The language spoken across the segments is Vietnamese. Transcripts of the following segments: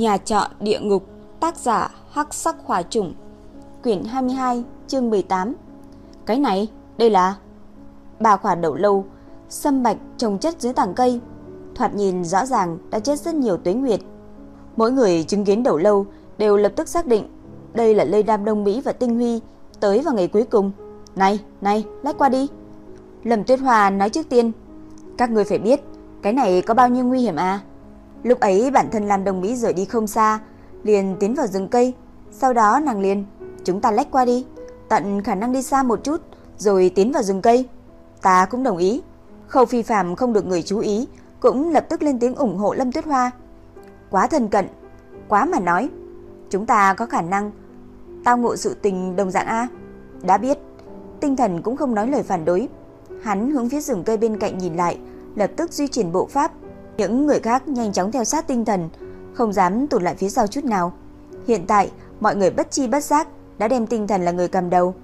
Nhà trọ địa ngục, tác giả Hắc Sắc Hỏa Trùng, quyển 22, chương 18. Cái này, đây là ba quả đậu lâu, sâm bạch trồng chất dưới tảng cây, thoạt nhìn rõ ràng đã chết rất nhiều tuế nguyệt. Mỗi người chứng kiến đậu lâu đều lập tức xác định đây là lây đam đông Mỹ và tinh huy tới vào ngày cuối cùng. Này, này, lách qua đi. Lâm Tuyết Hòa nói trước tiên, các người phải biết cái này có bao nhiêu nguy hiểm à? Lúc ấy bản thân Lam Đồng Mỹ rời đi không xa, liền tiến vào rừng cây, sau đó nàng liền, chúng ta lách qua đi, tận khả năng đi xa một chút, rồi tiến vào rừng cây. Ta cũng đồng ý. Khâu Phi Phàm không được người chú ý, cũng lập tức lên tiếng ủng hộ Lâm Tuyết Hoa. Quá thân cận, quá mà nói, chúng ta có khả năng tao ngộ sự tình đồng dạng a. Đã biết, tinh thần cũng không nói lời phản đối. Hắn hướng phía rừng cây bên cạnh nhìn lại, lập tức duy trì bộ pháp những người khác nhanh chóng theo sát tinh thần, không dám tụt lại phía sau chút nào. Hiện tại, mọi người bất chi bất giác đã đem tinh thần là người cầm đầu.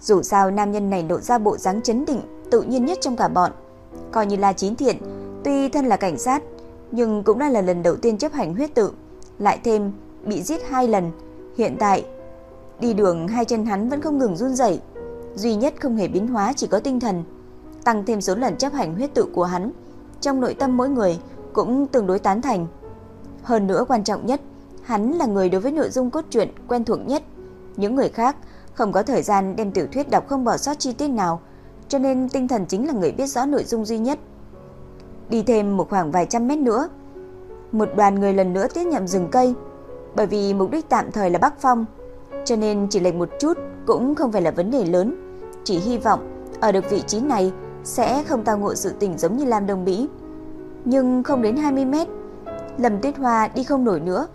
Dù sao nam nhân này lộ ra bộ dáng chấn định, tự nhiên nhất trong cả bọn. Coi như là chín thiện, tuy thân là cảnh sát, nhưng cũng đã là lần đầu tiên chấp hành huyết tự, lại thêm bị giết hai lần. Hiện tại, đi đường hai chân hắn vẫn không ngừng run rẩy, duy nhất không hề biến hóa chỉ có tinh thần. Tăng thêm số lần chấp hành huyết tự của hắn, trong nội tâm mỗi người cũng tương đối tán thành. Hơn nữa quan trọng nhất, hắn là người đối với nội dung cốt truyện quen thuộc nhất. Những người khác không có thời gian đem tiểu thuyết đọc không bỏ sót chi tiết nào, cho nên tinh thần chính là người biết rõ nội dung duy nhất. Đi thêm một khoảng vài trăm mét nữa, một đoàn người lần nữa tiếp nhận rừng cây, bởi vì mục đích tạm thời là Bắc Phong, cho nên chỉ lệch một chút cũng không phải là vấn đề lớn, chỉ hy vọng ở được vị trí này sẽ không tao ngộ sự tình giống như Lam Đông Mỹ nhưng không đến 20 mét. Lâm Tuyết Hoa đi không nổi nữa.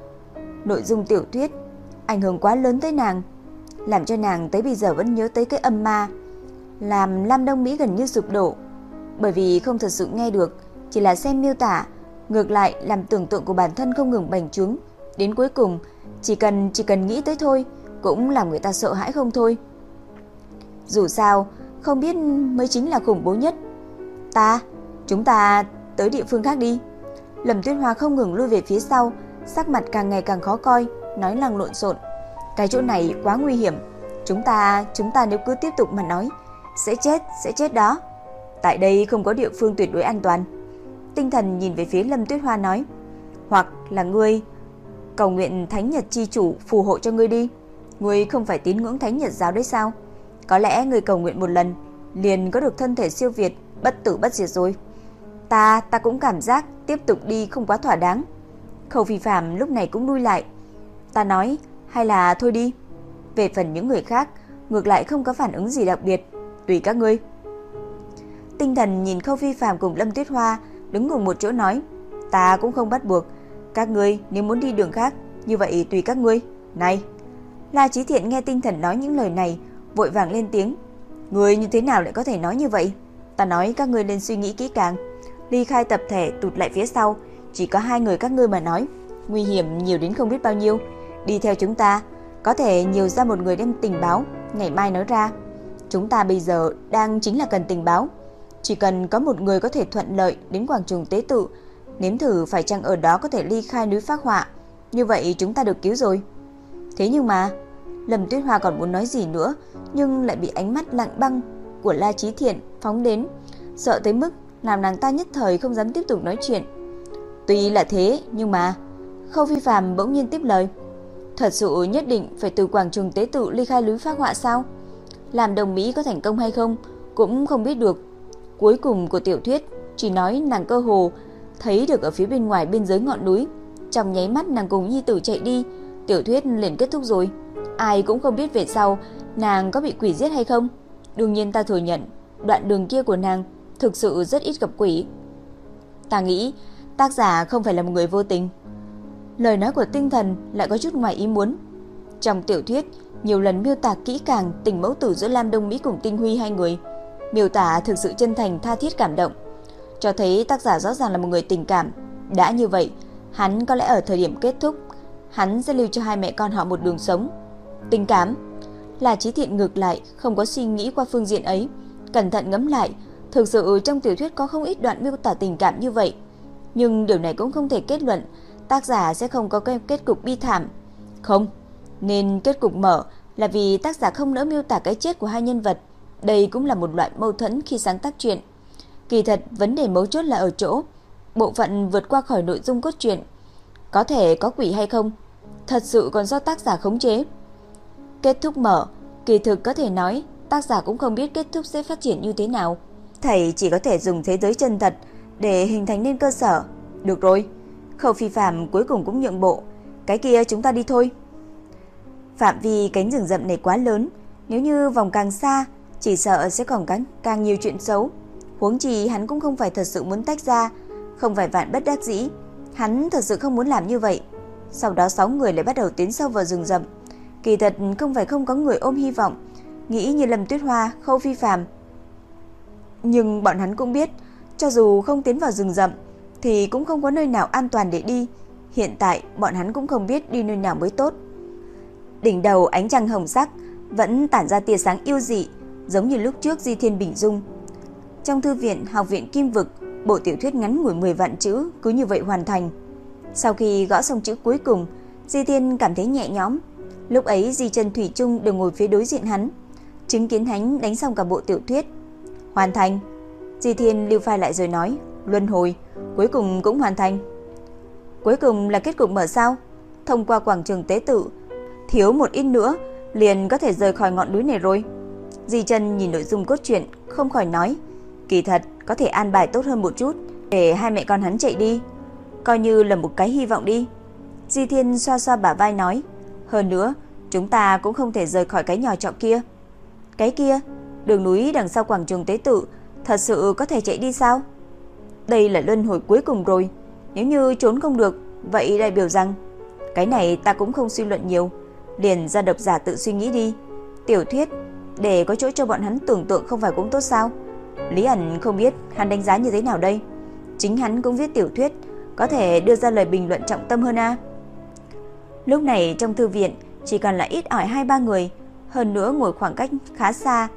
Nội dung tiểu thuyết ảnh hưởng quá lớn tới nàng, làm cho nàng tới bây giờ vẫn nhớ tới cái âm ma, làm Lam Đông Mỹ gần như sụp đổ, bởi vì không thật sự nghe được, chỉ là xem miêu tả, ngược lại làm tưởng tượng của bản thân không ngừng bành trướng, đến cuối cùng chỉ cần chỉ cần nghĩ tới thôi, cũng làm người ta sợ hãi không thôi. Dù sao, không biết mới chính là khủng bố nhất. Ta, chúng ta tới địa phương khác đi. Lâm Tuyết Hoa không ngừng lui về phía sau, sắc mặt càng ngày càng khó coi, nói năng lộn xộn. Cái chỗ này quá nguy hiểm, chúng ta, chúng ta nếu cứ tiếp tục mà nói, sẽ chết, sẽ chết đó. Tại đây không có địa phương tuyệt đối an toàn. Tinh thần nhìn về phía Lâm Tuyết Hoa nói, hoặc là ngươi cầu nguyện Thánh Nhật chi chủ phù hộ cho ngươi đi. Ngươi không phải tín ngưỡng Thánh Nhật giáo đấy sao? Có lẽ ngươi cầu nguyện một lần, liền có được thân thể siêu việt, bất tử bất diệt rồi. Ta, ta cũng cảm giác tiếp tục đi không quá thỏa đáng. Khâu Phi Phạm lúc này cũng lui lại. Ta nói, hay là thôi đi. Về phần những người khác, ngược lại không có phản ứng gì đặc biệt, tùy các ngươi. Tinh thần nhìn Khâu Phi Phạm cùng Lâm Tuyết Hoa đứng cùng một chỗ nói, ta cũng không bắt buộc, các ngươi nếu muốn đi đường khác, như vậy tùy các ngươi. Này, La Chí Thiện nghe tinh thần nói những lời này, vội vàng lên tiếng, ngươi như thế nào lại có thể nói như vậy? Ta nói các ngươi nên suy nghĩ kỹ càng ly khai tập thể tụt lại phía sau, chỉ có hai người các ngươi mà nói, nguy hiểm nhiều đến không biết bao nhiêu. Đi theo chúng ta, có thể nhiều ra một người đem tình báo, ngày mai nói ra. Chúng ta bây giờ đang chính là cần tình báo. Chỉ cần có một người có thể thuận lợi đến quảng trường tế tự, nếm thử phải chăng ở đó có thể ly khai núi phác họa. Như vậy chúng ta được cứu rồi. Thế nhưng mà, Lâm Tuyết Hoa còn muốn nói gì nữa, nhưng lại bị ánh mắt lạnh băng của La Chí Thiện phóng đến, sợ tới mức làm nàng ta nhất thời không dám tiếp tục nói chuyện. Tuy là thế, nhưng mà Khâu Phi Phàm bỗng nhiên tiếp lời. Thật sự nhất định phải từ quảng trường tế tự ly khai lưới phác họa sao? Làm đồng Mỹ có thành công hay không cũng không biết được. Cuối cùng của tiểu thuyết chỉ nói nàng cơ hồ thấy được ở phía bên ngoài biên giới ngọn núi. Trong nháy mắt nàng cùng nhi tử chạy đi, tiểu thuyết liền kết thúc rồi. Ai cũng không biết về sau nàng có bị quỷ giết hay không. Đương nhiên ta thừa nhận, đoạn đường kia của nàng thực sự rất ít gặp quỷ. Ta nghĩ tác giả không phải là một người vô tình. Lời nói của tinh thần lại có chút ngoài ý muốn. Trong tiểu thuyết, nhiều lần miêu tả kỹ càng tình mẫu tử giữa Lam Đông Mỹ cùng Tinh Huy hai người. Miêu tả thực sự chân thành tha thiết cảm động. Cho thấy tác giả rõ ràng là một người tình cảm. Đã như vậy, hắn có lẽ ở thời điểm kết thúc, hắn sẽ lưu cho hai mẹ con họ một đường sống. Tình cảm là trí thiện ngược lại, không có suy nghĩ qua phương diện ấy. Cẩn thận ngẫm lại, Thực sự trong tiểu thuyết có không ít đoạn miêu tả tình cảm như vậy, nhưng điều này cũng không thể kết luận tác giả sẽ không có kết cục bi thảm. Không, nên kết cục mở là vì tác giả không nỡ miêu tả cái chết của hai nhân vật. Đây cũng là một loại mâu thuẫn khi sáng tác truyện. Kỳ thật, vấn đề mấu chốt là ở chỗ bộ phận vượt qua khỏi nội dung cốt truyện. Có thể có quỷ hay không, thật sự còn do tác giả khống chế. Kết thúc mở, kỳ thực có thể nói tác giả cũng không biết kết thúc sẽ phát triển như thế nào. Thầy chỉ có thể dùng thế giới chân thật để hình thành nên cơ sở. Được rồi, Khâu Phi Phạm cuối cùng cũng nhượng bộ, cái kia chúng ta đi thôi. Phạm vi cánh rừng rậm này quá lớn, nếu như vòng càng xa, chỉ sợ sẽ còn càng, càng nhiều chuyện xấu. Huống chi hắn cũng không phải thật sự muốn tách ra, không phải vạn bất đắc dĩ, hắn thật sự không muốn làm như vậy. Sau đó sáu người lại bắt đầu tiến sâu vào rừng rậm. Kỳ thật không phải không có người ôm hy vọng, nghĩ như Lâm Tuyết Hoa, Khâu Phi Phàm. Nhưng bọn hắn cũng biết, cho dù không tiến vào rừng rậm thì cũng không có nơi nào an toàn để đi. Hiện tại bọn hắn cũng không biết đi nơi nào mới tốt. Đỉnh đầu ánh trăng hồng sắc vẫn tản ra tia sáng yêu dị, giống như lúc trước Di Thiên Bình Dung. Trong thư viện Học viện Kim Vực, bộ tiểu thuyết ngắn ngủi 10 vạn chữ cứ như vậy hoàn thành. Sau khi gõ xong chữ cuối cùng, Di Thiên cảm thấy nhẹ nhõm. Lúc ấy Di Trần Thủy Trung đều ngồi phía đối diện hắn, chứng kiến hắn đánh xong cả bộ tiểu thuyết. Hoàn thành. Di Thiên lưu phai lại rồi nói, luân hồi, cuối cùng cũng hoàn thành. Cuối cùng là kết cục mở sao? Thông qua quảng trường tế tự, thiếu một ít nữa liền có thể rời khỏi ngọn núi này rồi. Di Trân nhìn nội dung cốt truyện, không khỏi nói, kỳ thật có thể an bài tốt hơn một chút để hai mẹ con hắn chạy đi, coi như là một cái hy vọng đi. Di Thiên xoa xoa bả vai nói, hơn nữa, chúng ta cũng không thể rời khỏi cái nhỏ trọ kia. Cái kia, đường núi đằng sau quảng trường tế tự, thật sự có thể chạy đi sao? Đây là luân hồi cuối cùng rồi, nếu như trốn không được, vậy đại biểu rằng cái này ta cũng không suy luận nhiều, liền ra độc giả tự suy nghĩ đi. Tiểu thuyết để có chỗ cho bọn hắn tưởng tượng không phải cũng tốt sao? Lý ẩn không biết hắn đánh giá như thế nào đây. Chính hắn cũng viết tiểu thuyết, có thể đưa ra lời bình luận trọng tâm hơn a. Lúc này trong thư viện chỉ còn là ít ỏi hai ba người, hơn nữa ngồi khoảng cách khá xa.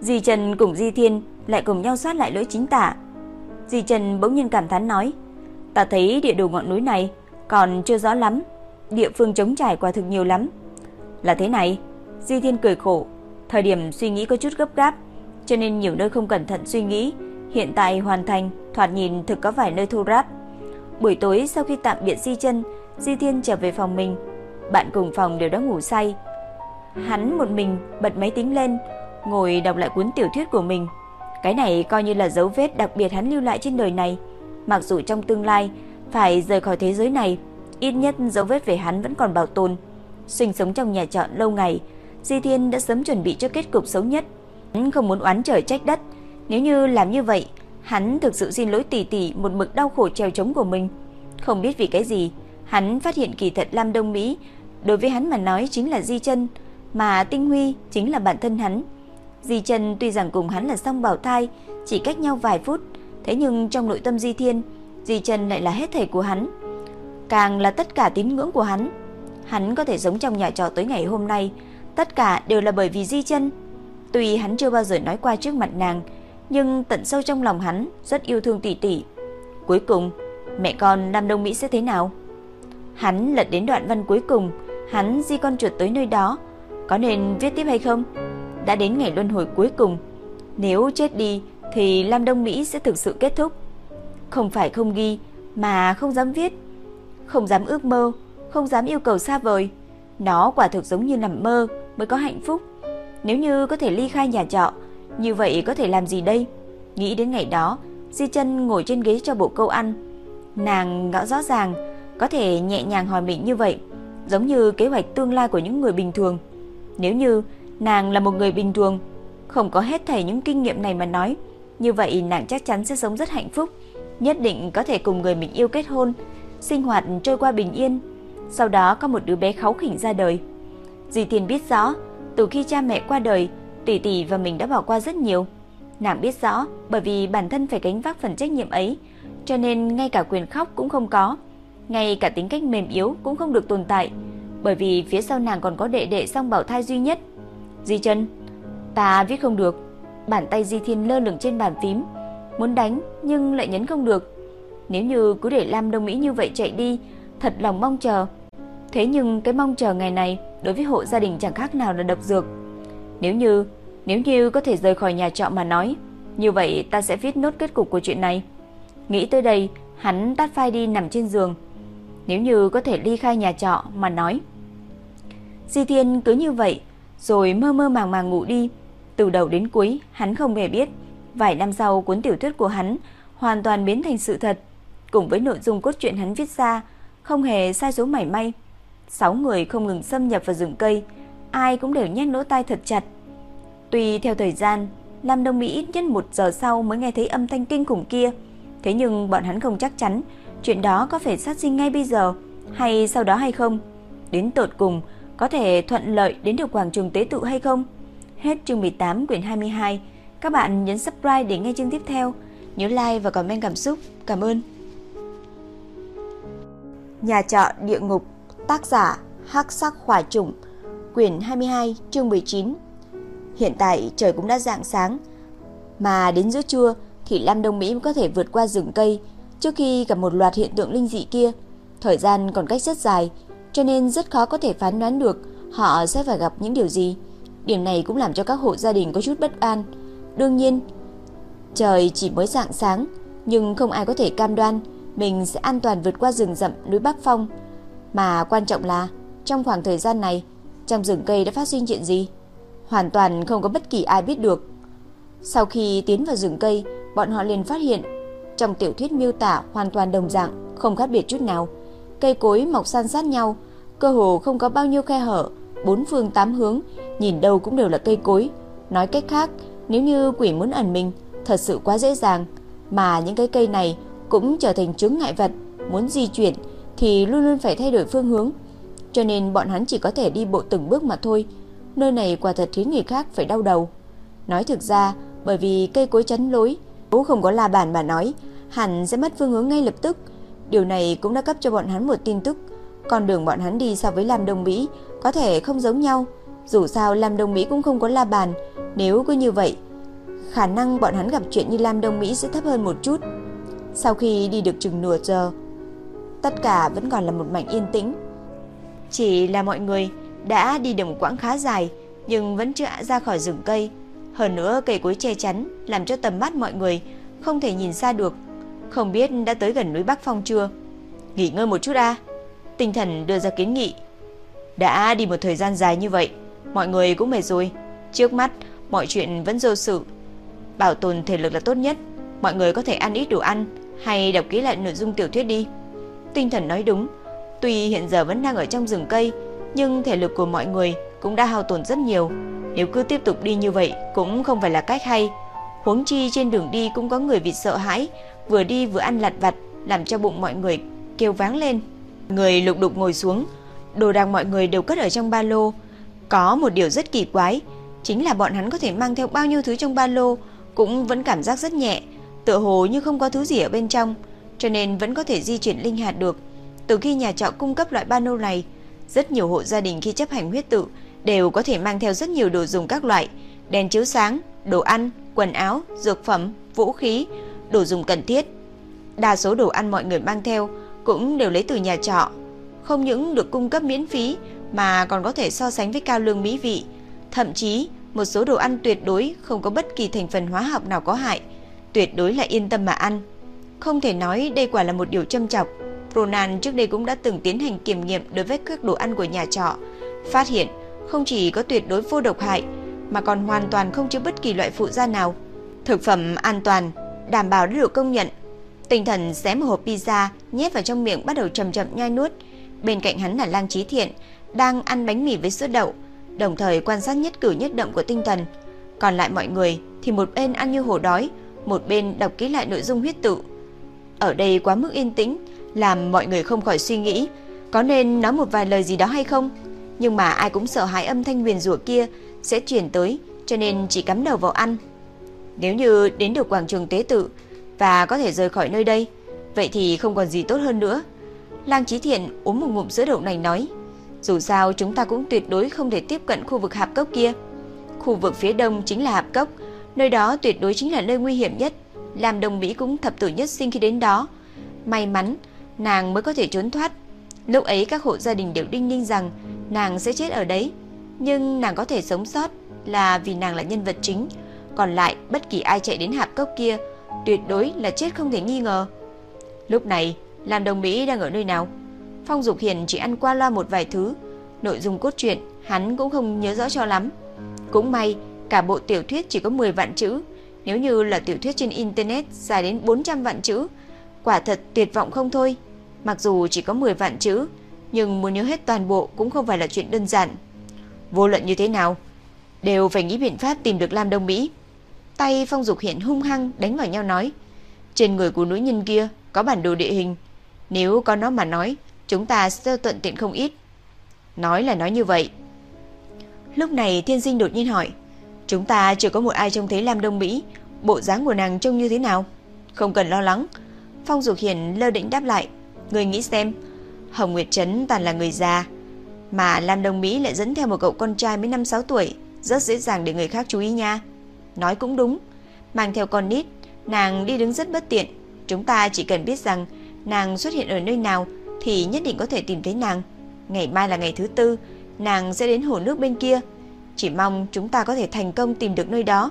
Di Trần cùng Di Thiên lại cùng nhau soát lại lối chính tả. Di Trần bỗng nhiên cảm thán nói: "Ta thấy địa đồ ngọn núi này còn chưa rõ lắm, địa phương trống trải quả thực nhiều lắm." Là thế này, Di Thiên cười khổ, thời điểm suy nghĩ có chút gấp gáp, cho nên nhiều nơi không cẩn thận suy nghĩ, hiện tại hoàn thành, thoạt nhìn thực có vài nơi thu ráp. Buổi tối sau khi tạm biệt Di Chân, Di Thiên trở về phòng mình, bạn cùng phòng đều đã ngủ say. Hắn một mình bật máy tính lên, ngồi đọc lại cuốn tiểu thuyết của mình. Cái này coi như là dấu vết đặc biệt hắn lưu lại trên đời này. Mặc dù trong tương lai phải rời khỏi thế giới này, ít nhất dấu vết về hắn vẫn còn bảo tồn. Sinh sống trong nhà trọ lâu ngày, Di Thiên đã sớm chuẩn bị cho kết cục xấu nhất. Hắn không muốn oán trời trách đất, nếu như làm như vậy, hắn thực sự xin lỗi tỷ tỷ một mực đau khổ trèo trống của mình. Không biết vì cái gì, hắn phát hiện kỳ thật Lam Đông Mỹ đối với hắn mà nói chính là Di Chân, mà Tinh Huy chính là bản thân hắn. Di Trần tuy rằng cùng hắn là song bảo thai, chỉ cách nhau vài phút, thế nhưng trong nội tâm Di Thiên, Di Trần lại là hết thảy của hắn, càng là tất cả tín ngưỡng của hắn. Hắn có thể sống trong nhà trọ tới ngày hôm nay, tất cả đều là bởi vì Di Trần. Tuy hắn chưa bao giờ nói qua trước mặt nàng, nhưng tận sâu trong lòng hắn rất yêu thương tỷ tỷ. Cuối cùng, mẹ con Nam Đông Mỹ sẽ thế nào? Hắn lật đến đoạn văn cuối cùng, hắn di con chuột tới nơi đó, có nên viết tiếp hay không? Đã đến ngày luân hồi cuối cùng, nếu chết đi thì Lam Đông Mỹ sẽ thực sự kết thúc. Không phải không ghi, mà không dám viết, không dám ước mơ, không dám yêu cầu xa vời. Nó quả thực giống như nằm mơ mới có hạnh phúc. Nếu như có thể ly khai nhà trọ, như vậy có thể làm gì đây? Nghĩ đến ngày đó, Di chân ngồi trên ghế cho bộ câu ăn. Nàng ngõ rõ ràng, có thể nhẹ nhàng hỏi mình như vậy, giống như kế hoạch tương lai của những người bình thường. Nếu như nàng là một người bình thường, không có hết thảy những kinh nghiệm này mà nói, như vậy nàng chắc chắn sẽ sống rất hạnh phúc, nhất định có thể cùng người mình yêu kết hôn, sinh hoạt trôi qua bình yên, sau đó có một đứa bé kháu khỉnh ra đời. Dì Thiên biết rõ, từ khi cha mẹ qua đời, tỷ tỷ và mình đã bỏ qua rất nhiều. Nàng biết rõ, bởi vì bản thân phải gánh vác phần trách nhiệm ấy, cho nên ngay cả quyền khóc cũng không có, ngay cả tính cách mềm yếu cũng không được tồn tại, bởi vì phía sau nàng còn có đệ đệ song bảo thai duy nhất. Di chân, ta viết không được. Bàn tay Di Thiên lơ lửng trên bàn phím, muốn đánh nhưng lại nhấn không được. Nếu như cứ để Lam Đông Mỹ như vậy chạy đi, thật lòng mong chờ. Thế nhưng cái mong chờ ngày này đối với hộ gia đình chẳng khác nào là độc dược. Nếu như, nếu như có thể rời khỏi nhà trọ mà nói, như vậy ta sẽ viết nốt kết cục của chuyện này. Nghĩ tới đây, hắn tắt phai đi nằm trên giường. Nếu như có thể ly khai nhà trọ mà nói. Di Thiên cứ như vậy, rồi mơ mơ màng màng ngủ đi. Từ đầu đến cuối, hắn không hề biết. Vài năm sau, cuốn tiểu thuyết của hắn hoàn toàn biến thành sự thật. Cùng với nội dung cốt truyện hắn viết ra, không hề sai số mảy may. Sáu người không ngừng xâm nhập vào rừng cây, ai cũng đều nhét lỗ tai thật chặt. Tuy theo thời gian, Lam Đông Mỹ ít nhất một giờ sau mới nghe thấy âm thanh kinh khủng kia, thế nhưng bọn hắn không chắc chắn chuyện đó có phải phát sinh ngay bây giờ hay sau đó hay không. Đến tột cùng, có thể thuận lợi đến được quảng trường tế tự hay không? Hết chương 18 quyển 22. Các bạn nhấn subscribe để nghe chương tiếp theo. Nhớ like và comment cảm xúc. Cảm ơn. Nhà trọ địa ngục, tác giả Hắc Sắc Hỏa Trùng, quyển 22, chương 19. Hiện tại trời cũng đã rạng sáng, mà đến giữa trưa thì Lam Đông Mỹ có thể vượt qua rừng cây trước khi gặp một loạt hiện tượng linh dị kia. Thời gian còn cách rất dài, cho nên rất khó có thể phán đoán được họ sẽ phải gặp những điều gì. Điểm này cũng làm cho các hộ gia đình có chút bất an. Đương nhiên, trời chỉ mới rạng sáng, nhưng không ai có thể cam đoan mình sẽ an toàn vượt qua rừng rậm núi Bắc Phong. Mà quan trọng là, trong khoảng thời gian này, trong rừng cây đã phát sinh chuyện gì? Hoàn toàn không có bất kỳ ai biết được. Sau khi tiến vào rừng cây, bọn họ liền phát hiện trong tiểu thuyết miêu tả hoàn toàn đồng dạng, không khác biệt chút nào. Cây cối mọc san sát nhau, cơ hồ không có bao nhiêu khe hở, bốn phương tám hướng, nhìn đâu cũng đều là cây cối. Nói cách khác, nếu như quỷ muốn ẩn mình, thật sự quá dễ dàng, mà những cái cây này cũng trở thành chướng ngại vật, muốn di chuyển thì luôn luôn phải thay đổi phương hướng. Cho nên bọn hắn chỉ có thể đi bộ từng bước mà thôi. Nơi này quả thật khiến người khác phải đau đầu. Nói thực ra, bởi vì cây cối chắn lối, nếu không có la bàn mà nói, hẳn sẽ mất phương hướng ngay lập tức. Điều này cũng đã cấp cho bọn hắn một tin tức. Con đường bọn hắn đi so với Lam Đông Mỹ có thể không giống nhau. Dù sao Lam Đông Mỹ cũng không có la bàn. Nếu cứ như vậy, khả năng bọn hắn gặp chuyện như Lam Đông Mỹ sẽ thấp hơn một chút. Sau khi đi được chừng nửa giờ, tất cả vẫn còn là một mảnh yên tĩnh. Chỉ là mọi người đã đi được một quãng khá dài, nhưng vẫn chưa ra khỏi rừng cây. Hơn nữa cây cối che chắn làm cho tầm mắt mọi người không thể nhìn xa được. Không biết đã tới gần núi Bắc Phong chưa? Nghỉ ngơi một chút a. Tinh thần đưa ra kiến nghị. Đã đi một thời gian dài như vậy, mọi người cũng mệt rồi. Trước mắt mọi chuyện vẫn dơ sự. Bảo tồn thể lực là tốt nhất. Mọi người có thể ăn ít đồ ăn hay đọc kỹ lại nội dung tiểu thuyết đi. Tinh thần nói đúng, tuy hiện giờ vẫn đang ở trong rừng cây, nhưng thể lực của mọi người cũng đã hao tổn rất nhiều. Nếu cứ tiếp tục đi như vậy cũng không phải là cách hay. Huống chi trên đường đi cũng có người vì sợ hãi, vừa đi vừa ăn lặt vặt, làm cho bụng mọi người kêu váng lên. Người lục đục ngồi xuống, đồ đạc mọi người đều cất ở trong ba lô. Có một điều rất kỳ quái, chính là bọn hắn có thể mang theo bao nhiêu thứ trong ba lô cũng vẫn cảm giác rất nhẹ, tựa hồ như không có thứ gì ở bên trong, cho nên vẫn có thể di chuyển linh hoạt được. Từ khi nhà trọ cung cấp loại ba lô này, rất nhiều hộ gia đình khi chấp hành huyết tự đều có thể mang theo rất nhiều đồ dùng các loại, đèn chiếu sáng, đồ ăn, quần áo, dược phẩm, vũ khí, đồ dùng cần thiết. Đa số đồ ăn mọi người mang theo cũng đều lấy từ nhà trọ, không những được cung cấp miễn phí mà còn có thể so sánh với cao lương mỹ vị, thậm chí một số đồ ăn tuyệt đối không có bất kỳ thành phần hóa học nào có hại, tuyệt đối là yên tâm mà ăn. Không thể nói đây quả là một điều châm chọc. Ronan trước đây cũng đã từng tiến hành kiểm nghiệm đối với các đồ ăn của nhà trọ, phát hiện không chỉ có tuyệt đối vô độc hại mà còn hoàn toàn không chứa bất kỳ loại phụ gia nào. Thực phẩm an toàn, đảm bảo đã được công nhận. Tinh thần xé một hộp pizza nhét vào trong miệng bắt đầu chậm chậm nhai nuốt. Bên cạnh hắn là Lang Chí Thiện đang ăn bánh mì với sữa đậu, đồng thời quan sát nhất cử nhất động của tinh thần. Còn lại mọi người thì một bên ăn như hổ đói, một bên đọc kỹ lại nội dung huyết tự. Ở đây quá mức yên tĩnh, làm mọi người không khỏi suy nghĩ có nên nói một vài lời gì đó hay không nhưng mà ai cũng sợ hãi âm thanh huyền rủa kia sẽ truyền tới, cho nên chỉ cắm đầu vào ăn. Nếu như đến được quảng trường tế tự và có thể rời khỏi nơi đây, vậy thì không còn gì tốt hơn nữa. Lang Chí Thiện uống một ngụm sữa đậu nành nói, dù sao chúng ta cũng tuyệt đối không thể tiếp cận khu vực hạp cốc kia. Khu vực phía đông chính là hạp cốc, nơi đó tuyệt đối chính là nơi nguy hiểm nhất. Làm đồng Mỹ cũng thập tử nhất sinh khi đến đó. May mắn, nàng mới có thể trốn thoát. Lúc ấy các hộ gia đình đều đinh ninh rằng nàng sẽ chết ở đấy, nhưng nàng có thể sống sót là vì nàng là nhân vật chính, còn lại bất kỳ ai chạy đến hạp cốc kia tuyệt đối là chết không thể nghi ngờ. Lúc này, Lam Đồng Mỹ đang ở nơi nào? Phong Dục Hiền chỉ ăn qua loa một vài thứ, nội dung cốt truyện hắn cũng không nhớ rõ cho lắm. Cũng may, cả bộ tiểu thuyết chỉ có 10 vạn chữ, nếu như là tiểu thuyết trên internet dài đến 400 vạn chữ, quả thật tuyệt vọng không thôi. Mặc dù chỉ có 10 vạn chữ, nhưng muốn nhớ hết toàn bộ cũng không phải là chuyện đơn giản. Vô luận như thế nào, đều phải nghĩ biện pháp tìm được Lam Đông Mỹ. Tay Phong Dục Hiển hung hăng đánh vào nhau nói, trên người của nữ nhân kia có bản đồ địa hình, nếu có nó mà nói, chúng ta sẽ tuận tiện không ít. Nói là nói như vậy. Lúc này thiên sinh đột nhiên hỏi, chúng ta chưa có một ai trông thấy Lam Đông Mỹ, bộ dáng của nàng trông như thế nào? Không cần lo lắng. Phong Dục Hiển lơ định đáp lại, người nghĩ xem, Hồng Nguyệt Trấn toàn là người già, mà Lam Đông Mỹ lại dẫn theo một cậu con trai mới 5-6 tuổi, rất dễ dàng để người khác chú ý nha. Nói cũng đúng, mang theo con nít, nàng đi đứng rất bất tiện, chúng ta chỉ cần biết rằng nàng xuất hiện ở nơi nào thì nhất định có thể tìm thấy nàng. Ngày mai là ngày thứ tư, nàng sẽ đến hồ nước bên kia. Chỉ mong chúng ta có thể thành công tìm được nơi đó.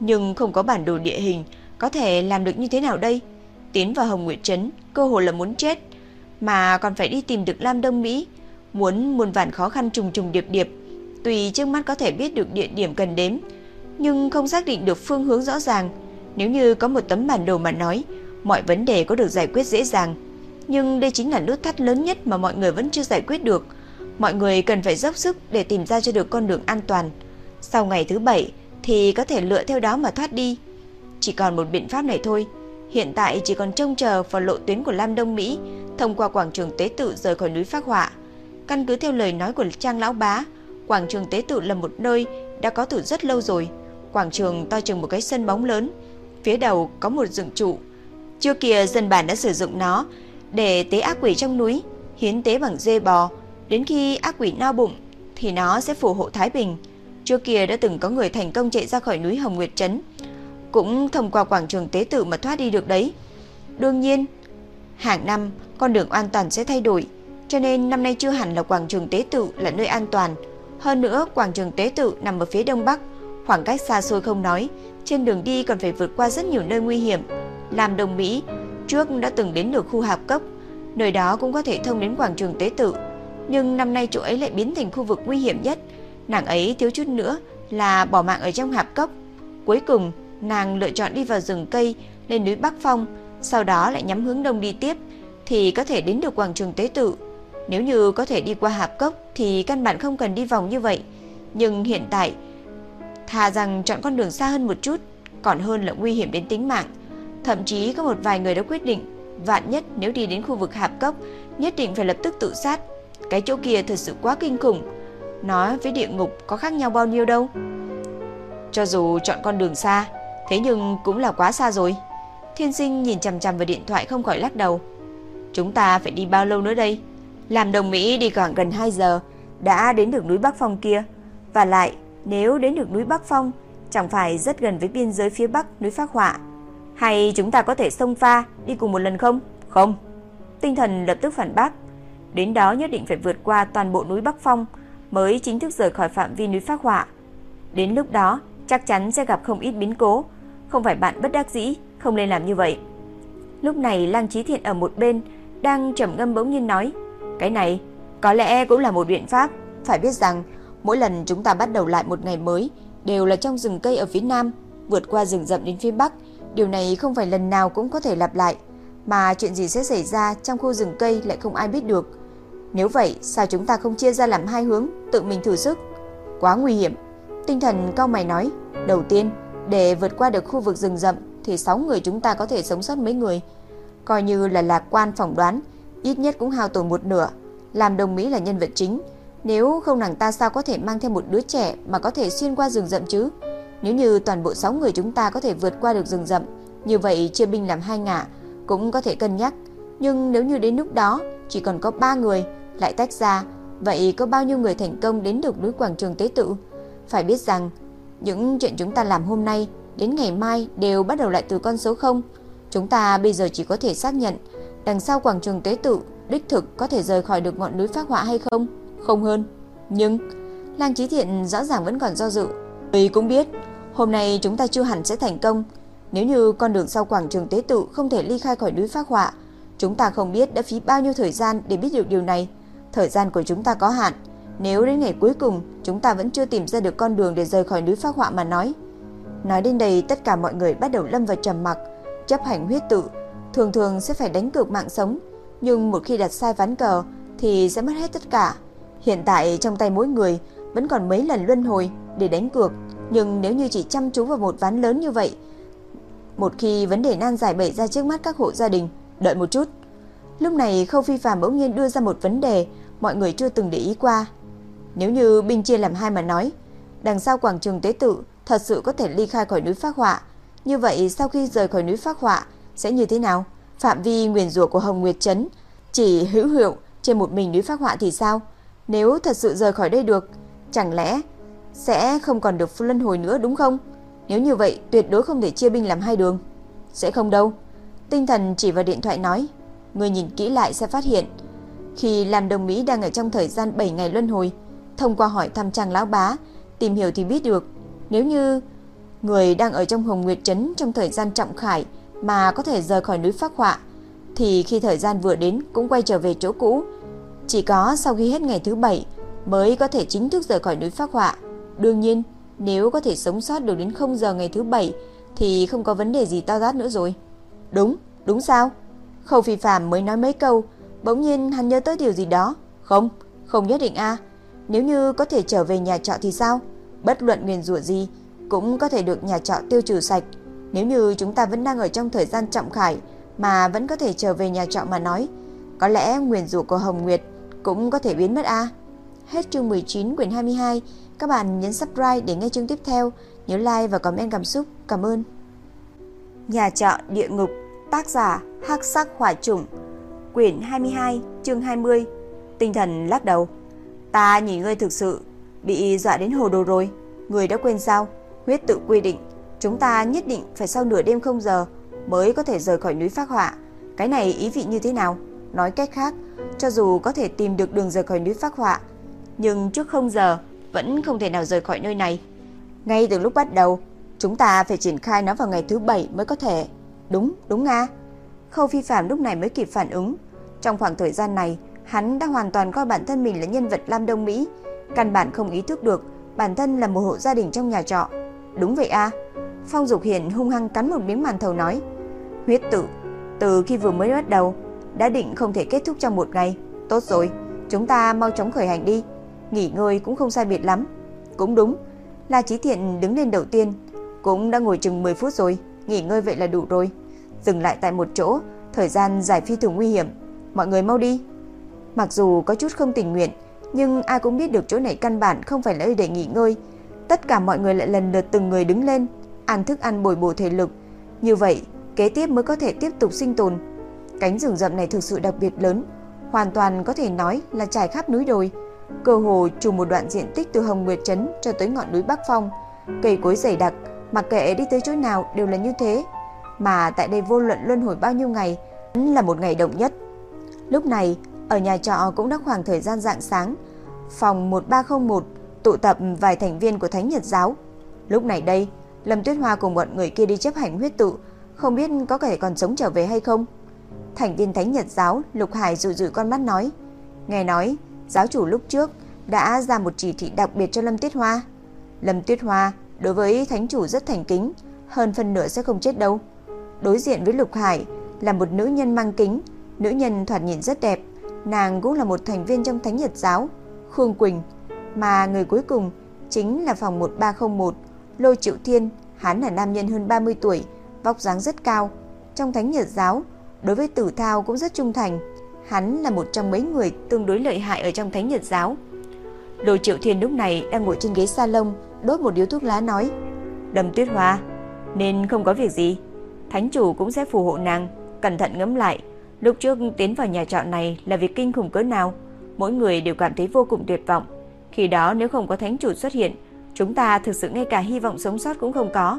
Nhưng không có bản đồ địa hình, có thể làm được như thế nào đây? Tiến vào Hồng Nguyệt Trấn, cơ hội là muốn chết, mà còn phải đi tìm được Lam Đông Mỹ, muốn muôn vàn khó khăn trùng trùng điệp điệp. Tùy trước mắt có thể biết được địa điểm cần đến, nhưng không xác định được phương hướng rõ ràng. Nếu như có một tấm bản đồ mà nói, mọi vấn đề có được giải quyết dễ dàng. Nhưng đây chính là nút thắt lớn nhất mà mọi người vẫn chưa giải quyết được. Mọi người cần phải dốc sức để tìm ra cho được con đường an toàn. Sau ngày thứ bảy thì có thể lựa theo đó mà thoát đi. Chỉ còn một biện pháp này thôi. Hiện tại chỉ còn trông chờ vào lộ tuyến của Lam Đông Mỹ thông qua quảng trường tế tự rời khỏi núi Phác Họa. Căn cứ theo lời nói của Trang Lão Bá, quảng trường tế tự là một nơi đã có từ rất lâu rồi. Quảng trường to chừng một cái sân bóng lớn, phía đầu có một dựng trụ. Trước kia dân bản đã sử dụng nó để tế ác quỷ trong núi, hiến tế bằng dê bò, đến khi ác quỷ no bụng thì nó sẽ phù hộ Thái Bình. Trước kia đã từng có người thành công chạy ra khỏi núi Hồng Nguyệt Trấn, cũng thông qua quảng trường tế tự mà thoát đi được đấy. Đương nhiên, hàng năm con đường an toàn sẽ thay đổi, cho nên năm nay chưa hẳn là quảng trường tế tự là nơi an toàn. Hơn nữa, quảng trường tế tự nằm ở phía đông bắc, khoảng cách xa xôi không nói, trên đường đi còn phải vượt qua rất nhiều nơi nguy hiểm. Làm đồng Mỹ trước đã từng đến được khu hạp cốc, nơi đó cũng có thể thông đến quảng trường tế tự, nhưng năm nay chỗ ấy lại biến thành khu vực nguy hiểm nhất. Nàng ấy thiếu chút nữa là bỏ mạng ở trong hạp cốc. Cuối cùng, nàng lựa chọn đi vào rừng cây lên núi Bắc Phong, sau đó lại nhắm hướng đông đi tiếp thì có thể đến được quảng trường tế tự. Nếu như có thể đi qua hạp cốc thì căn bản không cần đi vòng như vậy. Nhưng hiện tại, thà rằng chọn con đường xa hơn một chút, còn hơn là nguy hiểm đến tính mạng. Thậm chí có một vài người đã quyết định, vạn nhất nếu đi đến khu vực hạp cốc, nhất định phải lập tức tự sát. Cái chỗ kia thật sự quá kinh khủng. Nói với địa ngục có khác nhau bao nhiêu đâu. Cho dù chọn con đường xa, thế nhưng cũng là quá xa rồi. Thiên sinh nhìn chằm chằm vào điện thoại không khỏi lắc đầu. Chúng ta phải đi bao lâu nữa đây? Làm đồng Mỹ đi khoảng gần 2 giờ, đã đến được núi Bắc Phong kia. Và lại, nếu đến được núi Bắc Phong, chẳng phải rất gần với biên giới phía Bắc núi Phác Họa. Hay chúng ta có thể xông pha, đi cùng một lần không? Không. Tinh thần lập tức phản bác. Đến đó nhất định phải vượt qua toàn bộ núi Bắc Phong mới chính thức rời khỏi phạm vi núi Phác Họa. Đến lúc đó, chắc chắn sẽ gặp không ít biến cố. Không phải bạn bất đắc dĩ, không nên làm như vậy. Lúc này Lăng Chí Thiện ở một bên đang trầm ngâm bỗng nhiên nói, cái này có lẽ cũng là một biện pháp, phải biết rằng mỗi lần chúng ta bắt đầu lại một ngày mới đều là trong rừng cây ở phía nam, vượt qua rừng rậm đến phía bắc, điều này không phải lần nào cũng có thể lặp lại, mà chuyện gì sẽ xảy ra trong khu rừng cây lại không ai biết được. Nếu vậy, sao chúng ta không chia ra làm hai hướng, tự mình thử sức? Quá nguy hiểm. Tinh thần cao mày nói, đầu tiên, để vượt qua được khu vực rừng rậm thì 6 người chúng ta có thể sống sót mấy người. Coi như là lạc quan phỏng đoán, ít nhất cũng hao tổn một nửa. Làm đồng Mỹ là nhân vật chính, nếu không nàng ta sao có thể mang theo một đứa trẻ mà có thể xuyên qua rừng rậm chứ? Nếu như toàn bộ 6 người chúng ta có thể vượt qua được rừng rậm, như vậy chia binh làm hai ngả cũng có thể cân nhắc. Nhưng nếu như đến lúc đó chỉ còn có 3 người lại tách ra, vậy có bao nhiêu người thành công đến được núi quảng trường tế tự? Phải biết rằng những chuyện chúng ta làm hôm nay đến ngày mai đều bắt đầu lại từ con số 0. Chúng ta bây giờ chỉ có thể xác nhận đằng sau quảng trường tế tự đích thực có thể rời khỏi được ngọn núi phác họa hay không? Không hơn. Nhưng Lang Chí Thiện rõ ràng vẫn còn do dự. Vì cũng biết, hôm nay chúng ta chưa hẳn sẽ thành công. Nếu như con đường sau quảng trường tế tự không thể ly khai khỏi núi phác họa, chúng ta không biết đã phí bao nhiêu thời gian để biết được điều này. Thời gian của chúng ta có hạn. Nếu đến ngày cuối cùng chúng ta vẫn chưa tìm ra được con đường để rời khỏi núi phác họa mà nói. Nói đến đây tất cả mọi người bắt đầu lâm vào trầm mặc, chấp hành huyết tự, thường thường sẽ phải đánh cược mạng sống, nhưng một khi đặt sai ván cờ thì sẽ mất hết tất cả. Hiện tại trong tay mỗi người vẫn còn mấy lần luân hồi để đánh cược, nhưng nếu như chỉ chăm chú vào một ván lớn như vậy, một khi vấn đề nan giải bày ra trước mắt các hộ gia đình, đợi một chút. Lúc này Khâu Phi Phàm bỗng nhiên đưa ra một vấn đề mọi người chưa từng để ý qua. Nếu như binh chia làm hai mà nói, đằng sau quảng trường tế tự thật sự có thể ly khai khỏi núi Phác Họa, như vậy sau khi rời khỏi núi Phác Họa sẽ như thế nào? Phạm vi nguyền rủa của Hồng Nguyệt Trấn chỉ hữu hiệu trên một mình núi Phác Họa thì sao? Nếu thật sự rời khỏi đây được, chẳng lẽ sẽ không còn được luân hồi nữa đúng không? Nếu như vậy, tuyệt đối không thể chia binh làm hai đường. Sẽ không đâu. Tinh thần chỉ vào điện thoại nói, người nhìn kỹ lại sẽ phát hiện, khi làm đồng Mỹ đang ở trong thời gian 7 ngày luân hồi, thông qua hỏi thăm trang lão bá, tìm hiểu thì biết được, nếu như người đang ở trong Hồng Nguyệt Trấn trong thời gian trọng khải mà có thể rời khỏi núi Phác Họa, thì khi thời gian vừa đến cũng quay trở về chỗ cũ. Chỉ có sau khi hết ngày thứ bảy mới có thể chính thức rời khỏi núi Phác Họa. Đương nhiên, nếu có thể sống sót được đến 0 giờ ngày thứ bảy thì không có vấn đề gì to tát nữa rồi. Đúng, đúng sao? Khâu Phi phạm mới nói mấy câu, bỗng nhiên hắn nhớ tới điều gì đó. Không, không nhất định a. Nếu như có thể trở về nhà trọ thì sao? Bất luận nguyền rủa gì cũng có thể được nhà trọ tiêu trừ sạch. Nếu như chúng ta vẫn đang ở trong thời gian trọng khải mà vẫn có thể trở về nhà trọ mà nói, có lẽ nguyền rủa của Hồng Nguyệt cũng có thể biến mất a. Hết chương 19 quyển 22, các bạn nhấn subscribe để nghe chương tiếp theo, nhớ like và comment cảm xúc. Cảm ơn. Nhà trọ địa ngục, tác giả Hắc Sắc Hỏa Trùng, quyển 22, chương 20. Tinh thần lắc đầu. Ta nhìn ngươi thực sự bị dọa đến hồ đồ rồi, người đã quên sao? Huyết tự quy định, chúng ta nhất định phải sau nửa đêm không giờ mới có thể rời khỏi núi phác họa. Cái này ý vị như thế nào? Nói cách khác, cho dù có thể tìm được đường rời khỏi núi phác họa, nhưng trước không giờ vẫn không thể nào rời khỏi nơi này. Ngay từ lúc bắt đầu, chúng ta phải triển khai nó vào ngày thứ bảy mới có thể. Đúng, đúng nga. Khâu Phi Phạm lúc này mới kịp phản ứng. Trong khoảng thời gian này, hắn đã hoàn toàn coi bản thân mình là nhân vật Lam Đông Mỹ, căn bản không ý thức được bản thân là một hộ gia đình trong nhà trọ. Đúng vậy a. Phong Dục Hiển hung hăng cắn một miếng màn thầu nói, huyết tự, từ khi vừa mới bắt đầu, đã định không thể kết thúc trong một ngày. Tốt rồi, chúng ta mau chóng khởi hành đi, nghỉ ngơi cũng không sai biệt lắm. Cũng đúng, La Chí Thiện đứng lên đầu tiên, cũng đã ngồi chừng 10 phút rồi, nghỉ ngơi vậy là đủ rồi. Dừng lại tại một chỗ, thời gian giải phi thường nguy hiểm, mọi người mau đi. Mặc dù có chút không tình nguyện, nhưng ai cũng biết được chỗ này căn bản không phải là nơi để nghỉ ngơi. Tất cả mọi người lại lần lượt từng người đứng lên, ăn thức ăn bồi bổ thể lực. Như vậy, kế tiếp mới có thể tiếp tục sinh tồn. Cánh rừng rậm này thực sự đặc biệt lớn, hoàn toàn có thể nói là trải khắp núi đồi. Cơ hồ trùm một đoạn diện tích từ Hồng Nguyệt Trấn cho tới ngọn núi Bắc Phong. Cây cối dày đặc, mặc kệ đi tới chỗ nào đều là như thế. Mà tại đây vô luận luân hồi bao nhiêu ngày, là một ngày động nhất. Lúc này, ở nhà trọ cũng đã khoảng thời gian rạng sáng. Phòng 1301 tụ tập vài thành viên của Thánh Nhật Giáo. Lúc này đây, Lâm Tuyết Hoa cùng bọn người kia đi chấp hành huyết tụ, không biết có thể còn sống trở về hay không. Thành viên Thánh Nhật Giáo Lục Hải rụi rụi con mắt nói, nghe nói giáo chủ lúc trước đã ra một chỉ thị đặc biệt cho Lâm Tuyết Hoa. Lâm Tuyết Hoa đối với thánh chủ rất thành kính, hơn phần nửa sẽ không chết đâu. Đối diện với Lục Hải là một nữ nhân mang kính, nữ nhân thoạt nhìn rất đẹp, nàng cũng là một thành viên trong Thánh Nhật giáo, Khương Quỳnh, mà người cuối cùng chính là phòng 1301, Lô Triệu Thiên, hắn là nam nhân hơn 30 tuổi, vóc dáng rất cao, trong Thánh Nhật giáo, đối với Tử Thao cũng rất trung thành, hắn là một trong mấy người tương đối lợi hại ở trong Thánh Nhật giáo. Lô Triệu Thiên lúc này đang ngồi trên ghế salon, đốt một điếu thuốc lá nói: "Đầm Tuyết Hoa, nên không có việc gì, thánh chủ cũng sẽ phù hộ nàng, cẩn thận ngẫm lại." Lúc trước tiến vào nhà trọ này là việc kinh khủng cỡ nào, mỗi người đều cảm thấy vô cùng tuyệt vọng. Khi đó nếu không có thánh chủ xuất hiện, chúng ta thực sự ngay cả hy vọng sống sót cũng không có.